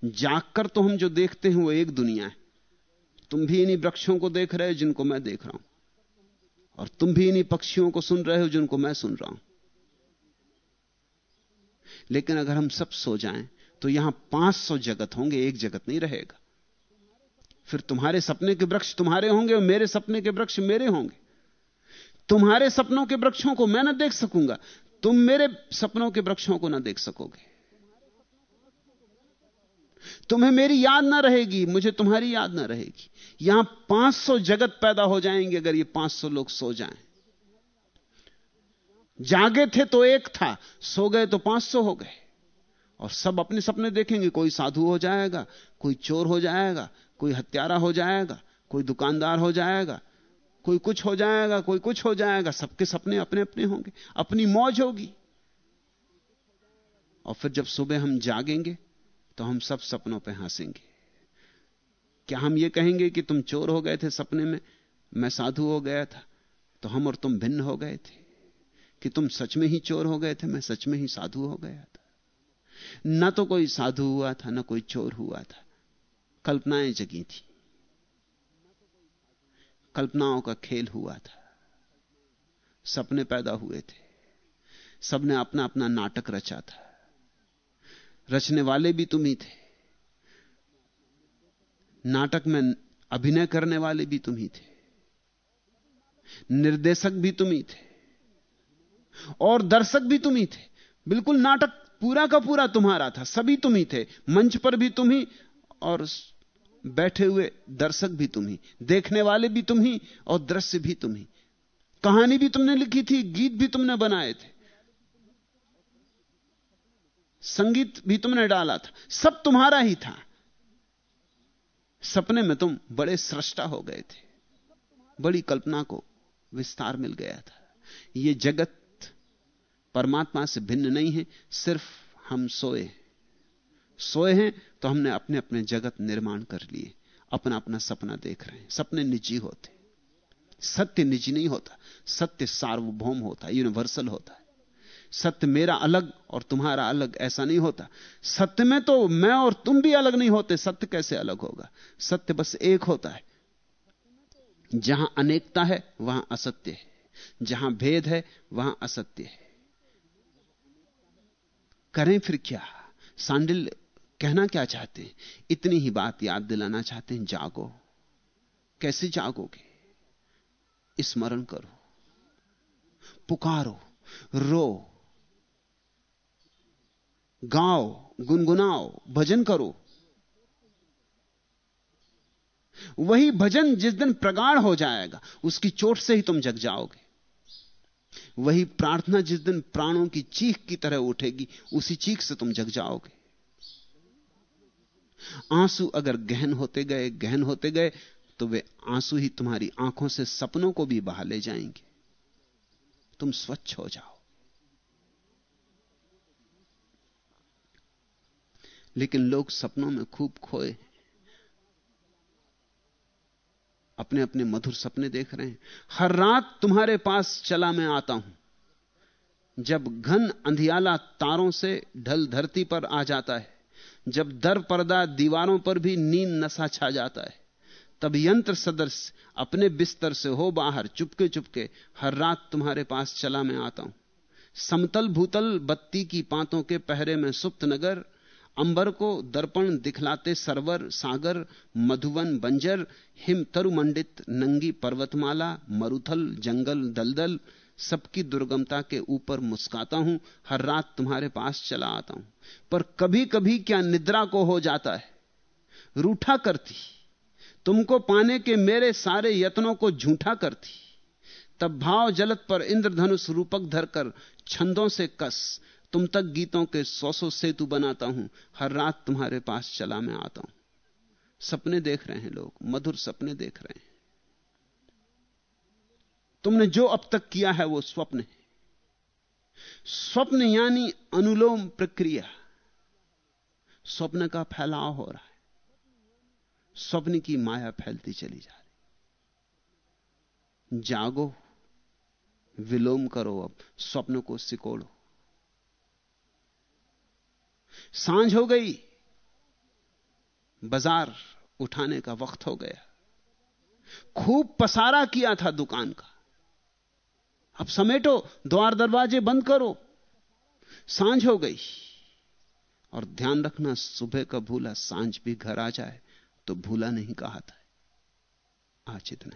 जागकर तो हम जो देखते हैं वो एक दुनिया है। तुम भी इन्हीं वृक्षों को देख रहे हो जिनको मैं देख रहा हूँ। और तुम भी इन्हीं पक्षियों को सुन रहे हो जिनको मैं सुन रहा हूँ। लेकिन अगर हम सब सो जाएँ तो यहाँ 500 जगत होंगे, एक जगत नहीं रहेगा। फिर तुम्हारे सपने के वृक्ष तुम्हारे होंगे और मेरे सपने के वृक्ष मेरे होंगे। तुम्हारे सपनों के वृक्षों को मैं ना देख सकूँगा। तुम मेरे सपनों के वृक्षों को ना देख सकोगे। तुम्हें मेरी याद ना रहेगी, मुझे तुम्हारी याद ना रहेगी। यहाँ 500 जगत पैदा हो जाएँगे अगर ये 500 लोग सो जाएँ। जागे थे तो एक था, सो गए तो 500 हो गए। और सब अपने सपने देखेंगे, कोई साधु हो जाएगा, कोई चोर हो जाएगा, कोई हत्यारा हो जाएगा, कोई दुकानदार हो जाएगा कोई कुछ हो जाएगा, कोई कुछ हो जाएगा, सबके सपने अपने अपने होंगे, अपनी मौज होगी। और फिर जब सुबह हम जागेंगे तो हम सब सपनों पे हंसेंगे। क्या हम ये कहेंगे कि तुम चोर हो गए थे सपने में? मैं साधु हो गया था तो हम और तुम भिन्न हो गए थे। कि तुम सच में ही चोर हो गए थे, मैं सच में ही साधु हो गया था। ना तो कोई साधु हुआ था, ना कोई चोर हुआ था। कल्पनाएँ जगी थी। कल्पनाओं का खेल हुआ था। सपने पैदा हुए थे। सबने अपना अपना नाटक रचा था। रचने वाले भी तुम ही थे। नाटक में अभिनय करने वाले भी तुम ही थे। निर्देशक भी तुम ही थे। और दर्शक भी तुम ही थे। बिल्कुल नाटक पूरा का पूरा तुम्हारा था। सभी तुम ही थे। मंच पर भी तुम ही और बैठे हुए दर्शक भी तुम ही देखने वाले भी तुम ही और दृश्य भी तुम ही कहानी भी तुमने लिखी थी, गीत भी तुमने बनाए थे। संगीत भी तुमने डाला था, सब तुम्हारा ही था। सपने में तुम बड़े सृष्टा हो गए थे। बड़ी कल्पना को विस्तार मिल गया था। यह जगत परमात्मा से भिन्न नहीं है, सिर्फ़ हम सोए सोए हैं तो हमने अपने अपने जगत निर्माण कर लिए। अपना अपना सपना देख रहे हैं। सपने निजी होते। सत्य निजी नहीं होता। सत्य सार्वभौम होता है यूनिवर्सल होता है। सत्य मेरा अलग और तुम्हारा अलग, ऐसा नहीं होता। सत्य में तो मैं और तुम भी अलग नहीं होते। सत्य कैसे अलग होगा? सत्य बस एक होता है। जहाँ अनेकता है, वहाँ असत्य है। जहाँ भेद है, वहाँ असत्य है। करें फिर क्या? सांडिल कहना क्या चाहते हैं? इतनी ही बात याद दिलाना चाहते हैं, जागो। कैसे जागोगे? स्मरण करो। पुकारो। रो। गाओ, गुनगुनाओ, भजन करो। वही भजन जिस दिन प्रगाढ़ हो जाएगा, उसकी चोट से ही तुम जग जाओगे। वही प्रार्थना जिस दिन प्राणों की चीख की तरह उठेगी, उसी चीख से तुम जग जाओगे। आँसू अगर गहन होते गए, गहन होते गए तो वे आँसू ही तुम्हारी आँखों से सपनों को भी बहा ले जाएँगे। तुम स्वच्छ हो जाओ। लेकिन लोग सपनों में खूब खोए अपने अपने मधुर सपने देख रहे हैं। हर रात तुम्हारे पास चला मैं आता हूँ। जब घन अंधियाला तारों से ढल धरती पर आ जाता है। जब दर पर्दा दीवारों पर भी नींद नशा छा जाता है, तब यंत्र सदस्य अपने बिस्तर से हो बाहर, चुपके चुपके, हर रात तुम्हारे पास चला मैं आता हूँ। समतल भूतल बत्ती की पांतों के पहरे में सुप्त नगर, अंबर को दर्पण दिखलाते सरवर, सागर, मधुवन बंजर, हिम तरुमंडित नंगी पर्वतमाला, मरुथल जंगल दलदल सबकी दुर्गमता के ऊपर मुस्काता हूँ, हर रात तुम्हारे पास चला आता हूँ। पर कभी कभी क्या निद्रा को हो जाता है? रूठा करती, तुमको पाने के मेरे सारे यत्नों को झूठा करती। तब भाव जलत पर इंद्रधनुष रूपक धरकर छंदों से कस, तुम तक गीतों के सौ सौ सेतु बनाता हूँ, हर रात तुम्हारे पास चला मैं आता हूँ। सपने देख रहे हैं लोग, मधुर सपने देख रहे हैं। तुमने जो अब तक किया है वो स्वप्न है। स्वप्न यानी अनुलोम प्रक्रिया। स्वप्न का फैलाव हो रहा है। स्वप्न की माया फैलती चली जा रही जागो, विलोम करो अब, स्वप्न को सिकोड़ो। साँझ हो गई, बाज़ार उठाने का वक्त हो गया। खूब पसारा किया था दुकान का। अब समेटो, द्वार दरवाजे बंद करो। साँझ हो गई। और ध्यान रखना, सुबह का भूला साँझ भी घर आ जाए तो भूला नहीं कहा था। आज इतना